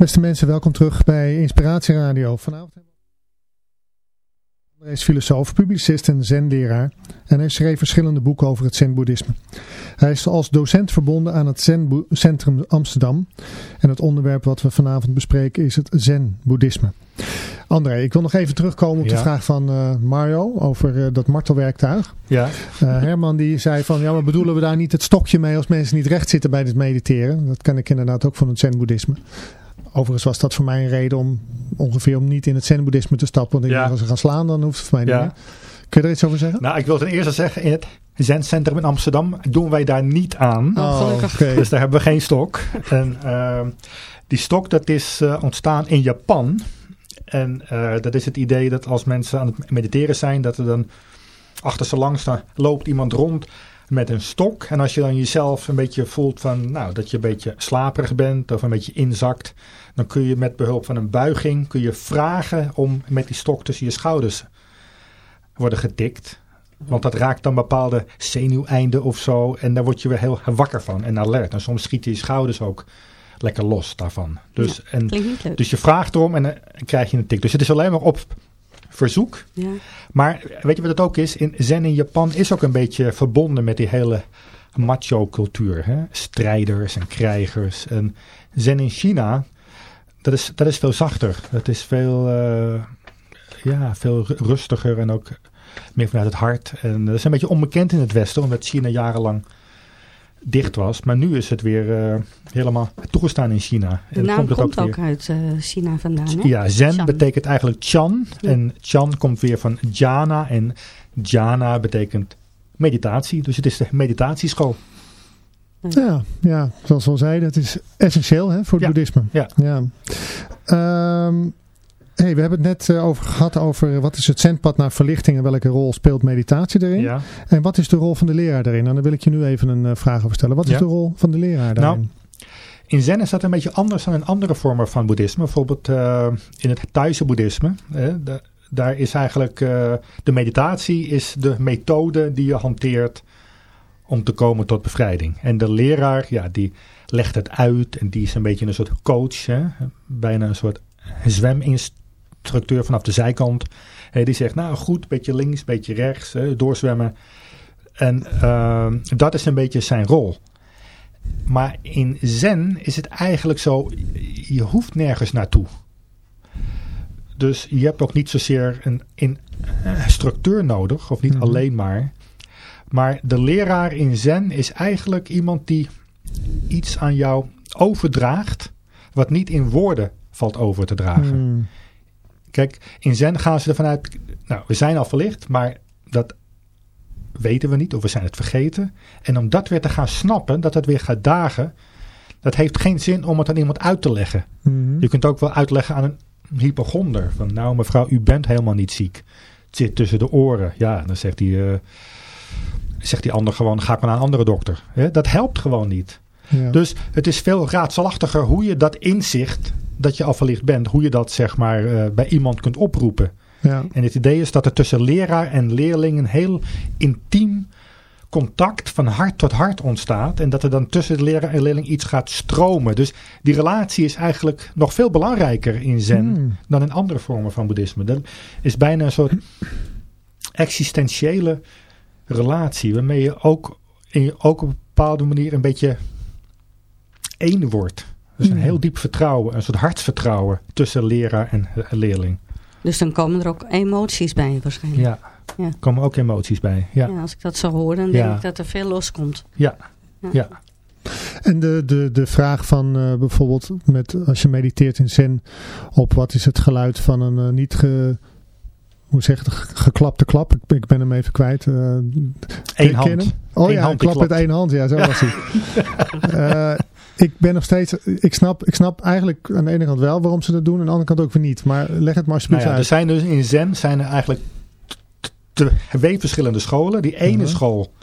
Beste mensen, welkom terug bij Inspiratie Radio. Vanavond hebben we André is filosoof, publicist en zenleraar en hij schreef verschillende boeken over het zen-boeddhisme. Hij is als docent verbonden aan het Zen Centrum Amsterdam en het onderwerp wat we vanavond bespreken is het zen-boeddhisme. André, ik wil nog even terugkomen op de vraag van eh, Mario over eh, dat martelwerktuig. Ja, Eh, Herman die zei van, ja maar bedoelen we daar niet het stokje mee als mensen niet recht zitten bij het mediteren? Dat ken ik inderdaad ook van het zen-boeddhisme. Overigens was dat voor mij een reden om ongeveer om niet in het zen-boeddhisme te stappen. Want ik Ja. dacht, als ze gaan slaan, dan hoeft het voor mij niet Ja. meer. Kun je er iets over zeggen? nou ik wil ten eerste zeggen, in het Zencentrum in Amsterdam doen wij daar niet aan. Oh, oké. Dus daar hebben we geen stok. En ehm, die stok dat is eh, ontstaan in Japan. En eh, dat is het idee dat als mensen aan het mediteren zijn, dat er dan achter ze langs dan loopt iemand rond met een stok. En als je dan jezelf een beetje voelt van, nou, dat je een beetje slaperig bent of een beetje inzakt, dan kun je met behulp van een buiging kun je vragen om met die stok tussen je schouders worden getikt. Want dat raakt dan bepaalde zenuweinden of zo. En daar word je weer heel wakker van en alert. En soms schieten je schouders ook lekker los daarvan. Dus, en, dus je vraagt erom en dan krijg je een tik. Dus het is alleen maar op verzoek. ja. Maar weet je wat het ook is? In Zen in Japan is ook een beetje verbonden met die hele macho cultuur. Hè? Strijders en krijgers. En Zen in China, dat is, dat is veel zachter. Dat is veel, eh, ja, veel ru- rustiger en ook meer vanuit het hart. En dat is een beetje onbekend in het Westen, omdat China jarenlang dicht was. Maar nu is het weer eh, helemaal toegestaan in China. De En naam het komt weer- ook uit eh, China vandaan, hè? ja, zen Chan. betekent eigenlijk chan. Ja. En chan komt weer van jhana. En jhana betekent meditatie. Dus het is de meditatieschool. Ja, ja, zoals we al zeiden, het is essentieel hè, voor het Ja. boeddhisme. Ja. ja. Ehm, hey, we hebben het net eh, over gehad over wat is het zendpad naar verlichting en welke rol speelt meditatie erin. Ja. En wat is de rol van de leraar daarin? En daar wil ik je nu even een eh, vraag over stellen. Wat is de rol van de leraar daarin? In zen is dat een beetje anders dan in andere vormen van boeddhisme. Bijvoorbeeld eh, in het Thaise boeddhisme. hè, da- daar is eigenlijk eh, de meditatie is de methode die je hanteert om te komen tot bevrijding. En de leraar, ja, die legt het uit en die is een beetje een soort coach. Hè, bijna een soort zweminstructeur vanaf de zijkant. Hè, die zegt, nou goed, beetje links, beetje rechts, hè, doorzwemmen. En eh, dat is een beetje zijn rol. Maar in zen is het eigenlijk zo, je hoeft nergens naartoe. Dus je hebt ook niet zozeer een, een eh, structuur nodig, of niet Mhm. alleen maar. Maar de leraar in zen is eigenlijk iemand die iets aan jou overdraagt, wat niet in woorden valt over te dragen. Hmm. Kijk, in zen gaan ze ervan uit, nou, we zijn al verlicht, maar dat weten we niet of we zijn het vergeten. En om dat weer te gaan snappen, dat het weer gaat dagen, dat heeft geen zin om het aan iemand uit te leggen. Mhm. Je kunt ook wel uitleggen aan een hypochonder, van nou mevrouw, u bent helemaal niet ziek. Het zit tussen de oren. Ja, dan zegt die, eh, zegt die ander gewoon, ga ik maar naar een andere dokter. Hè, dat helpt gewoon niet. Ja. Dus het is veel raadselachtiger hoe je dat inzicht, dat je al verlicht bent, hoe je dat zeg maar eh, bij iemand kunt oproepen. ja. En het idee is dat er tussen leraar en leerling een heel intiem contact van hart tot hart ontstaat. En dat er dan tussen de leraar en leerling iets gaat stromen. Dus die relatie is eigenlijk nog veel belangrijker in zen Hmm. dan in andere vormen van boeddhisme. Dat is bijna een soort existentiële relatie. Waarmee je ook, in je ook op een bepaalde manier een beetje één wordt. Dus een Hmm. heel diep vertrouwen, een soort hartsvertrouwen tussen leraar en eh, leerling. Dus dan komen er ook emoties bij waarschijnlijk. Ja, Ja. er komen ook emoties bij. Ja, Ja, als ik dat zo hoor, dan Ja. denk ik dat er veel loskomt. ja, Ja. ja. En de, de, de vraag van eh, bijvoorbeeld met, als je mediteert in zen op wat is het geluid van een eh, niet ge, hoe zeg je het, ge- geklapte klap. Ik, ik ben hem even kwijt. eh, Eén hand. Oh Eén ja, hand klap met één hand. Ja, zo was hij. Eh, ik ben nog steeds, ik snap, ik snap eigenlijk aan de ene kant wel waarom ze dat doen. Aan de andere kant ook weer niet. Maar leg het maar Nou alsjeblieft ja, er uit. zijn dus in Zen zijn er eigenlijk twee verschillende scholen. Die ene Mhm. school,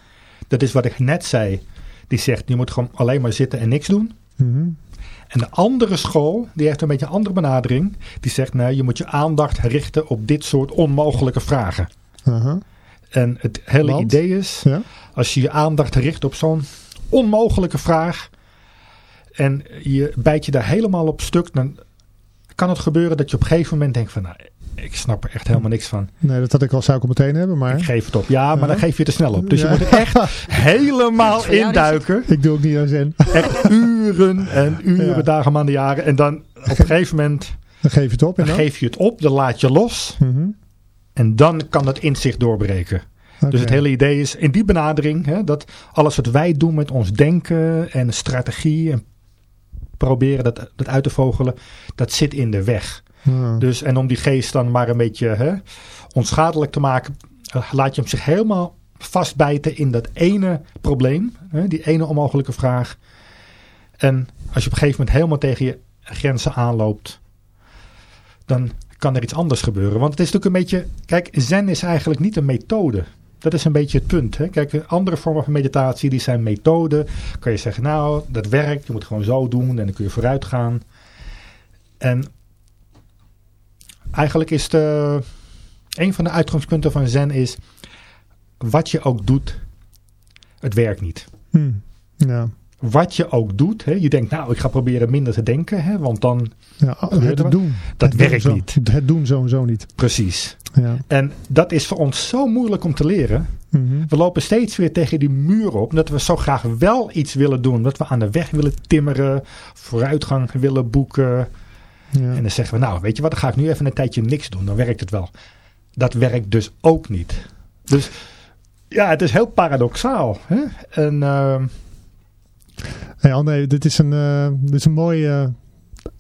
dat is wat ik net zei, die zegt je moet gewoon alleen maar zitten en niks doen. Mhm. En de andere school, die heeft een beetje een andere benadering. Die zegt nee, je moet je aandacht richten op dit soort onmogelijke vragen. Aha. En het hele Want? idee is, Ja. als je je aandacht richt op zo'n onmogelijke vraag en je bijt je daar helemaal op stuk, dan kan het gebeuren dat je op een gegeven moment denkt van, nou, ik snap er echt helemaal niks van. Nee, dat had ik al zou ik al meteen hebben, maar Ik geef het op. Ja, maar Ja. dan geef je er snel op. Dus Ja. je moet er echt helemaal induiken. ik doe ook niet aan zen. Echt uren en uren, Ja. dagen, maanden, jaren. En dan op een gegeven moment Dan geef je het op en dan dan? geef je het op, dan laat je los. Mhm. En dan kan het inzicht doorbreken. Dus het hele idee is in die benadering hè, dat alles wat wij doen met ons denken en strategie en proberen dat, dat uit te vogelen, dat zit in de weg. Dus, en om die geest dan maar een beetje hè, onschadelijk te maken, eh, laat je hem zich helemaal vastbijten in dat ene probleem, hè, die ene onmogelijke vraag. En als je op een gegeven moment helemaal tegen je grenzen aanloopt, dan kan er iets anders gebeuren. Want het is natuurlijk een beetje, kijk, zen is eigenlijk niet een methode. Dat is een beetje het punt. Hè? Kijk, andere vormen van meditatie, die zijn methoden. Kan je zeggen, nou, dat werkt, je moet het gewoon zo doen en dan kun je vooruit gaan. En eigenlijk is de, een van de uitgangspunten van zen is, wat je ook doet, het werkt niet. Hm. Ja. Wat je ook doet, hè? je denkt, nou, ik ga proberen minder te denken, hè? want dan Ja, er het wat? doen. Dat Het doen werkt zo- niet. Het doen sowieso niet. precies. Ja. En dat is voor ons zo moeilijk om te leren. Mhm. We lopen steeds weer tegen die muur op. Dat we zo graag wel iets willen doen. Dat we aan de weg willen timmeren. Vooruitgang willen boeken. Ja. En dan zeggen we, nou weet je wat, dan ga ik nu even een tijdje niks doen. Dan werkt het wel. Dat werkt dus ook niet. Dus ja, het is heel paradoxaal. Hè? En ehm, Hey André, dit is een, eh, dit is een mooi eh,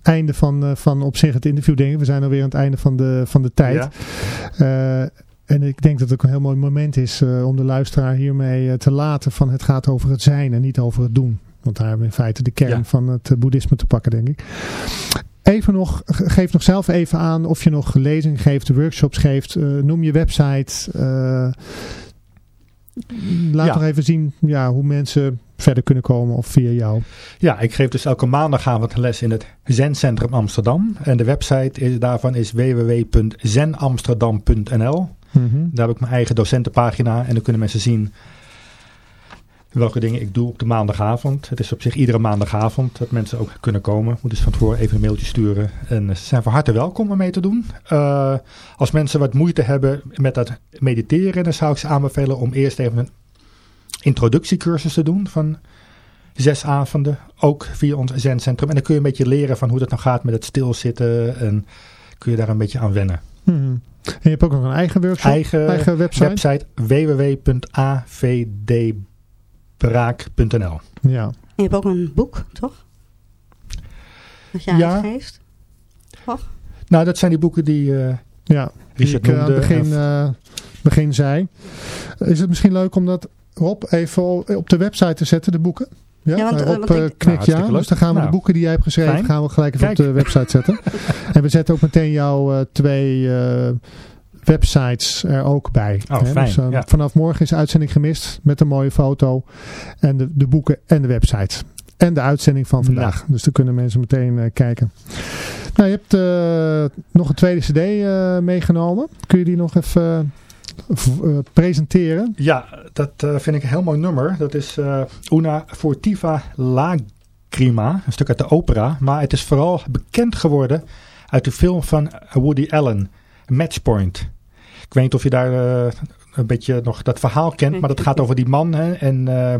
einde van, eh, van op zich het interview, denk ik. We zijn alweer aan het einde van de, van de tijd. ja, en ik denk dat het ook een heel mooi moment is om de luisteraar hiermee te laten van het gaat over het zijn en niet over het doen. Want daar hebben we in feite de kern Ja. van het boeddhisme te pakken, denk ik. Even nog, ge- geef nog zelf even aan of je nog lezingen geeft, workshops geeft. eh, noem je website. eh, laat Ja. nog even zien ja, hoe mensen verder kunnen komen of via jou. ja, ik geef dus elke maandagavond een les in het Zencentrum Amsterdam. En de website is, daarvan is www.zenamsterdam.nl. Mhm. Daar heb ik mijn eigen docentenpagina en dan kunnen mensen zien welke dingen ik doe op de maandagavond. Het is op zich iedere maandagavond dat mensen ook kunnen komen. Moet dus van tevoren even een mailtje sturen. En ze zijn van harte welkom om mee te doen. Eh, als mensen wat moeite hebben met dat mediteren, dan zou ik ze aanbevelen om eerst even een introductiecursus te doen van zes avonden. Ook via ons Zencentrum. En dan kun je een beetje leren van hoe dat nou gaat met het stilzitten. En kun je daar een beetje aan wennen. Mhm. En je hebt ook nog een eigen workshop, Eigen, eigen website. website www.avdbraak.nl. Ja. En je hebt ook een boek, toch? Dat je Ja. uitgeeft. Nou, dat zijn die boeken die eh Ja, die ik eh, aan het noemde. begin, eh, begin zei. Is het misschien leuk om dat, Rob, even op de website te zetten, de boeken? Ja, Ja, want, Eh, eh, Rob want ik- eh, Nou, knikt ja. hartstikke leuk. Dus dan gaan we Nou, de boeken die jij hebt geschreven, fijn. gaan we gelijk even Kijk. op de website zetten. en we zetten ook meteen jouw eh, twee eh, websites er ook bij. Oh, fijn, dus, eh, ja. Vanaf morgen is de uitzending gemist met een mooie foto. En de, de boeken en de website. En de uitzending van vandaag. Dus dan kunnen mensen meteen eh, kijken. Nou, je hebt eh, nog een tweede cd meegenomen. Kun je die nog even presenteren? Ja, dat vind ik een heel mooi nummer. Dat is Una Furtiva Lagrima, een stuk uit de opera. Maar het is vooral bekend geworden uit de film van Woody Allen, Matchpoint. Ik weet niet of je daar eh, een beetje nog dat verhaal kent, maar dat gaat over die man. Hè, en eh,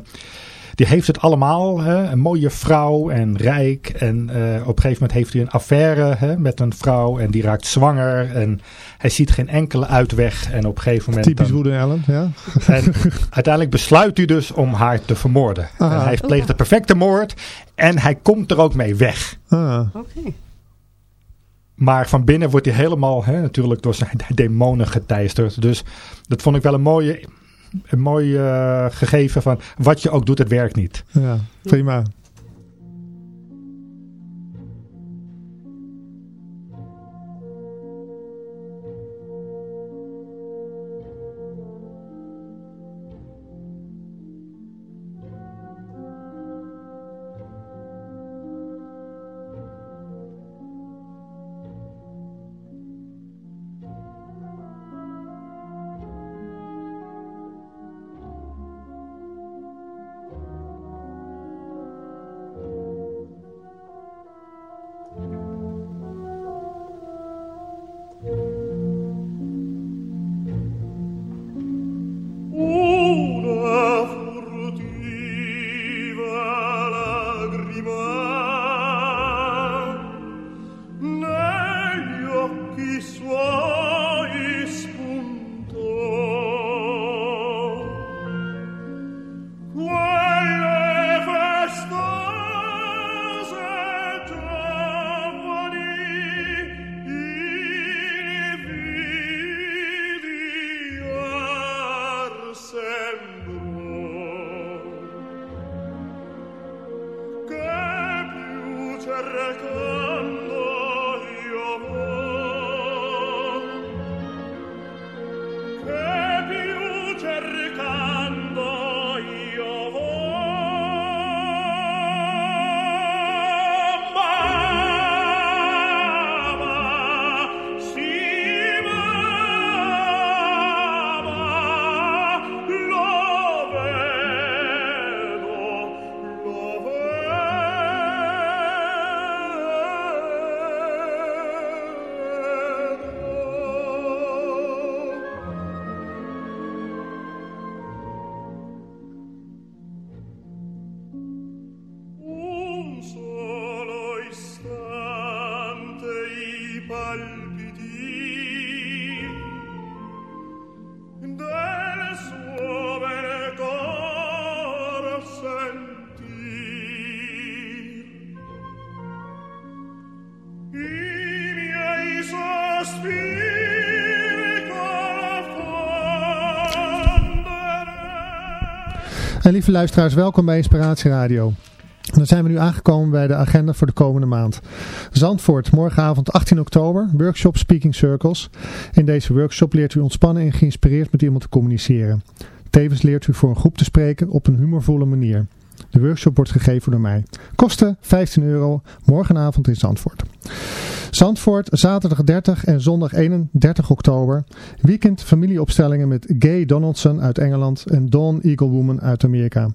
die heeft het allemaal. Hè, een mooie vrouw en rijk. En eh, op een gegeven moment heeft hij een affaire hè, met een vrouw en die raakt zwanger. En hij ziet geen enkele uitweg. En op een gegeven moment... Typisch Woody Allen, ja. en uiteindelijk besluit hij dus om haar te vermoorden. En hij pleegt de perfecte moord en hij komt er ook mee weg. Ah, Oké. Maar van binnen wordt hij helemaal hè, natuurlijk door zijn demonen geteisterd. Dus dat vond ik wel een mooie, een mooi eh, gegeven van wat je ook doet, het werkt niet. ja, prima. En lieve luisteraars, welkom bij Inspiratie Radio. Dan zijn we nu aangekomen bij de agenda voor de komende maand. Zandvoort, morgenavond 18 oktober, workshop Speaking Circles. In deze workshop leert u ontspannen en geïnspireerd met iemand te communiceren. Tevens leert u voor een groep te spreken op een humorvolle manier. De workshop wordt gegeven door mij. Kosten 15 euro, morgenavond in Zandvoort. Zandvoort, zaterdag 30 en zondag 31 oktober. Weekend familieopstellingen met Gay Donaldson uit Engeland en Dawn Eaglewoman uit Amerika.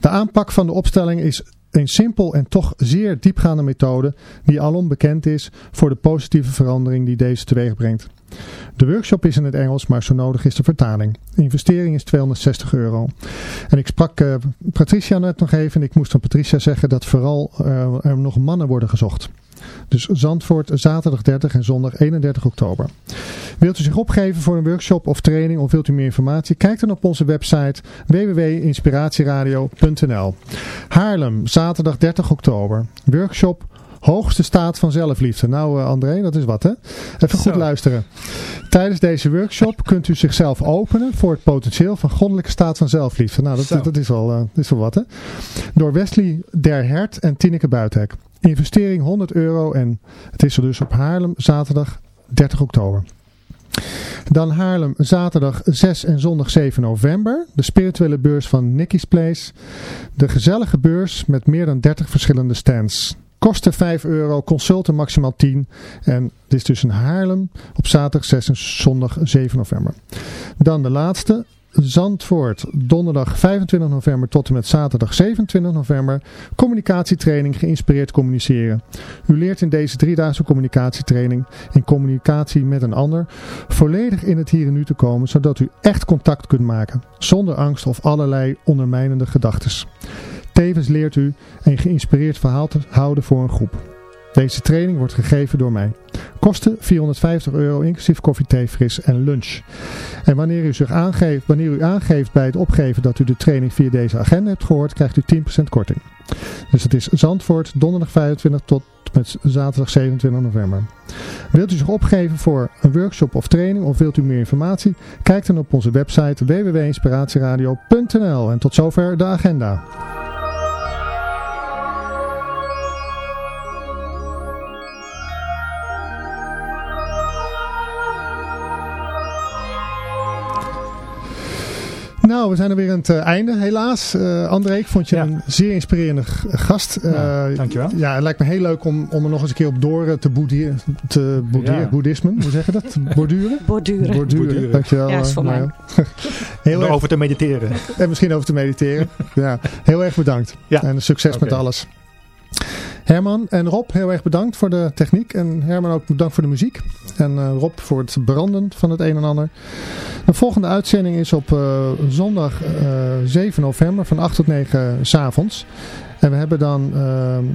De aanpak van de opstelling is een simpel en toch zeer diepgaande methode die alom bekend is voor de positieve verandering die deze teweeg brengt. De workshop is in het Engels, maar zo nodig is de vertaling. Investering is 260 euro. En ik sprak eh, Patricia net nog even en ik moest aan Patricia zeggen dat vooral eh, er nog mannen worden gezocht. Dus Zandvoort zaterdag 30 en zondag 31 oktober. Wilt u zich opgeven voor een workshop of training of wilt u meer informatie? Kijk dan op onze website www.inspiratieradio.nl Haarlem, zaterdag 30 oktober. Workshop Hoogste staat van zelfliefde. Nou uh, André, dat is wat hè? Even goed Zo. luisteren. Tijdens deze workshop kunt u zichzelf openen voor het potentieel van goddelijke staat van zelfliefde. Nou, dat, dat, is, wel, uh, dat is wel wat hè? Door Wesley Der Hert en Tineke Buitenhek. Investering 100 euro en het is er dus op Haarlem zaterdag 30 oktober. Dan Haarlem zaterdag 6 en zondag 7 november. De spirituele beurs van Nicky's Place. De gezellige beurs met meer dan 30 verschillende stands. Kosten 5 euro, consulten maximaal 10. En dit is dus in Haarlem op zaterdag 6 en zondag 7 november. Dan de laatste. Zandvoort, donderdag 25 november tot en met zaterdag 27 november. Communicatietraining geïnspireerd communiceren. U leert in deze driedaagse communicatietraining in communicatie met een ander volledig in het hier en nu te komen, zodat u echt contact kunt maken, zonder angst of allerlei ondermijnende gedachten. Tevens leert u een geïnspireerd verhaal te houden voor een groep. Deze training wordt gegeven door mij. Kosten 450 euro inclusief koffie, thee, fris en lunch. En wanneer u, zich aangeeft, wanneer u aangeeft bij het opgeven dat u de training via deze agenda hebt gehoord, krijgt u 10% korting. Dus het is Zandvoort, donderdag 25 tot met zaterdag 27 november. Wilt u zich opgeven voor een workshop of training of wilt u meer informatie? Kijk dan op onze website www.inspiratieradio.nl En tot zover de agenda. Nou, we zijn er weer aan het eh, einde, helaas. Eh, André, ik vond je Ja. een zeer inspirerende g- gast. Eh, Nou, dankjewel. Ja, het lijkt me heel leuk om, om er nog eens een keer op door eh, te, boedieren, te boedieren, Ja. boeddhismen, hoe zeg je dat? Borduren? Borduren. Borduren, Borduren. dankjewel. Ja, is eh, voor mij. Mario. heel erg, erover te mediteren. en misschien over te mediteren. ja, heel erg bedankt. Ja. En succes met alles. Herman en Rob, heel erg bedankt voor de techniek. En Herman ook bedankt voor de muziek. En eh, Rob voor het branden van het een en ander. De volgende uitzending is op eh, zondag eh, 7 november van 8 tot 9 s avonds. En we hebben dan, eh,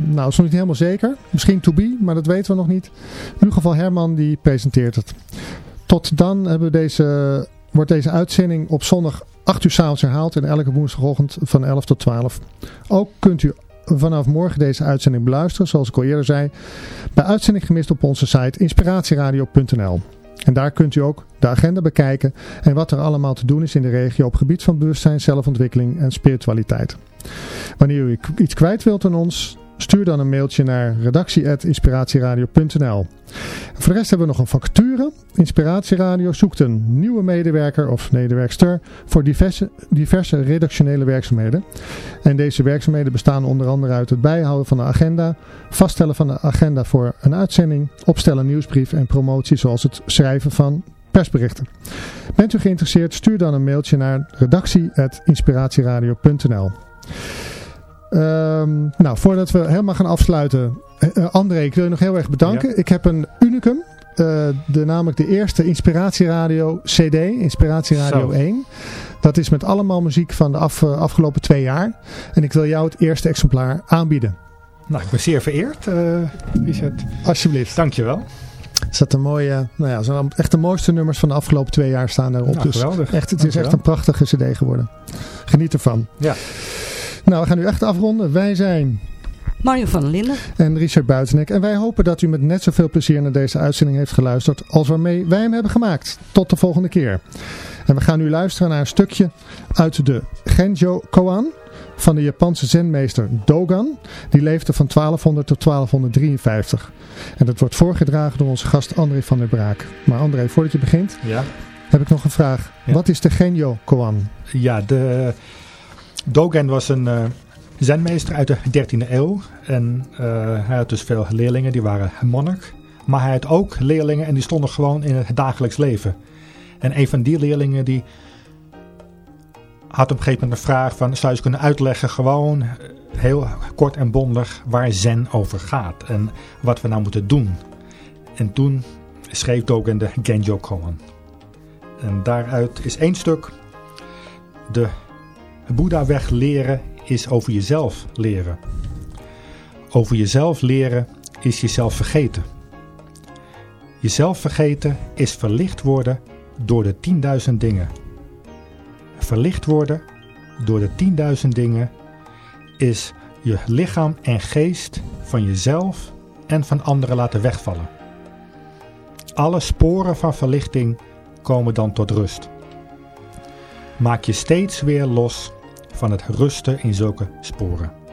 nou is nog niet helemaal zeker. Misschien to be, maar dat weten we nog niet. In ieder geval Herman die presenteert het. Tot dan hebben we deze, wordt deze uitzending op zondag 8 uur s avonds herhaald. En elke woensdagochtend van 11 tot 12. Ook kunt u vanaf morgen deze uitzending beluisteren, zoals ik al eerder zei, bij uitzending gemist op onze site inspiratieradio.nl. En daar kunt u ook de agenda bekijken en wat er allemaal te doen is in de regio op gebied van bewustzijn, zelfontwikkeling en spiritualiteit. Wanneer u iets kwijt wilt aan ons, stuur dan een mailtje naar redactie.inspiratieradio.nl. Voor de rest hebben we nog een vacature. Inspiratieradio zoekt een nieuwe medewerker of medewerkster voor diverse, diverse redactionele werkzaamheden. En deze werkzaamheden bestaan onder andere uit het bijhouden van de agenda, vaststellen van de agenda voor een uitzending, opstellen nieuwsbrief en promotie zoals het schrijven van persberichten. Bent u geïnteresseerd, stuur dan een mailtje naar redactie.inspiratieradio.nl Ehm, Nou, voordat we helemaal gaan afsluiten, eh, eh, André, ik wil je nog heel erg bedanken. Ik heb een unicum, eh, de, namelijk de eerste Inspiratieradio CD, Inspiratieradio Zo. 1. Dat is met allemaal muziek van de af, afgelopen twee jaar. En ik wil jou het eerste exemplaar aanbieden. Nou, ik ben zeer vereerd, Richard. Alsjeblieft. Dankjewel. Er zat een mooie, nou ja, zo echt de mooiste nummers van de afgelopen twee jaar staan daarop. Nou, dus geweldig. echt, het is echt een prachtige cd geworden. Geniet ervan. Ja. Nou, we gaan nu echt afronden. Wij zijn Mario van der Linden. en Richard Buitenek. En wij hopen dat u met net zoveel plezier naar deze uitzending heeft geluisterd als waarmee wij hem hebben gemaakt. Tot de volgende keer. En we gaan nu luisteren naar een stukje uit de Genjo Koan van de Japanse zenmeester Dogan. Die leefde van 1200 tot 1253. En dat wordt voorgedragen door onze gast André van der Braak. Maar André, voordat je begint, Ja. heb ik nog een vraag. Ja. Wat is de Genjo Koan? Ja, de Dogen was een eh, zenmeester uit de 13e eeuw. En eh, hij had dus veel leerlingen, die waren monnik. Maar hij had ook leerlingen en die stonden gewoon in het dagelijks leven. En een van die leerlingen die had op een gegeven moment een vraag van... zou je kunnen uitleggen gewoon eh, heel kort en bondig waar zen over gaat. En wat we nou moeten doen. En toen schreef Dogen de Genjo Koan. En daaruit is één stuk de Boeddha-weg leren is over jezelf leren. Over jezelf leren is jezelf vergeten. Jezelf vergeten is verlicht worden door de 10.000 dingen. Verlicht worden door de 10.000 dingen is je lichaam en geest van jezelf en van anderen laten wegvallen. Alle sporen van verlichting komen dan tot rust. Maak je steeds weer los van het rusten in zulke sporen.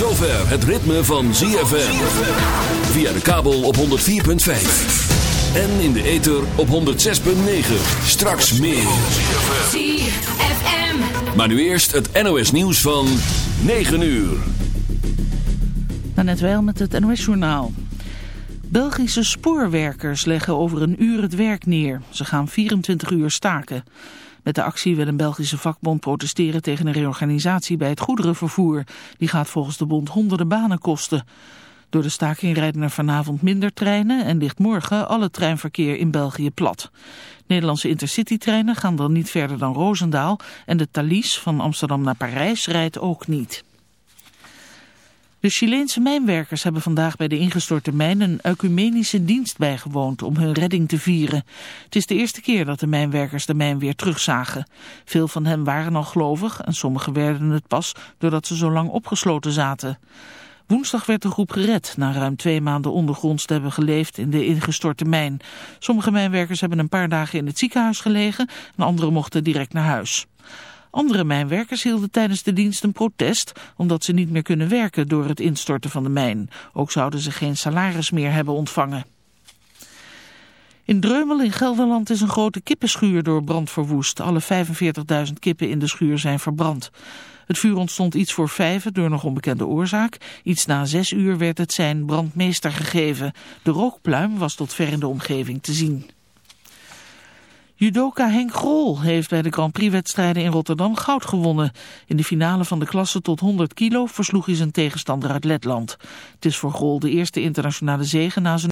Zover het ritme van ZFM. Via de kabel op 104.5. En in de ether op 106.9. Straks meer. ZFM. Maar nu eerst het NOS nieuws van 9 uur. Net wel met het NOS-journaal. Belgische spoorwerkers leggen over een uur het werk neer. Ze gaan 24 uur staken. Met de actie wil een Belgische vakbond protesteren tegen een reorganisatie bij het goederenvervoer. Die gaat volgens de bond honderden banen kosten. Door de staking rijden er vanavond minder treinen en ligt morgen alle treinverkeer in België plat. Nederlandse intercitytreinen gaan dan niet verder dan Roosendaal en de Thalys van Amsterdam naar Parijs rijdt ook niet. De Chileense mijnwerkers hebben vandaag bij de ingestorte mijn een ecumenische dienst bijgewoond om hun redding te vieren. Het is de eerste keer dat de mijnwerkers de mijn weer terugzagen. Veel van hen waren al gelovig en sommigen werden het pas doordat ze zo lang opgesloten zaten. Woensdag werd de groep gered na ruim twee maanden ondergronds te hebben geleefd in de ingestorte mijn. Sommige mijnwerkers hebben een paar dagen in het ziekenhuis gelegen en anderen mochten direct naar huis. Andere mijnwerkers hielden tijdens de dienst een protest omdat ze niet meer kunnen werken door het instorten van de mijn. Ook zouden ze geen salaris meer hebben ontvangen. In Dreumel in Gelderland is een grote kippenschuur door brand verwoest. Alle 45.000 kippen in de schuur zijn verbrand. Het vuur ontstond iets voor vijven door nog onbekende oorzaak. Iets na zes uur werd het zijn brandmeester gegeven. De rookpluim was tot ver in de omgeving te zien. Judoka Henk Grol heeft bij de Grand Prix-wedstrijden in Rotterdam goud gewonnen. In de finale van de klasse tot 100 kilo versloeg hij zijn tegenstander uit Letland. Het is voor Grol de eerste internationale zege na zijn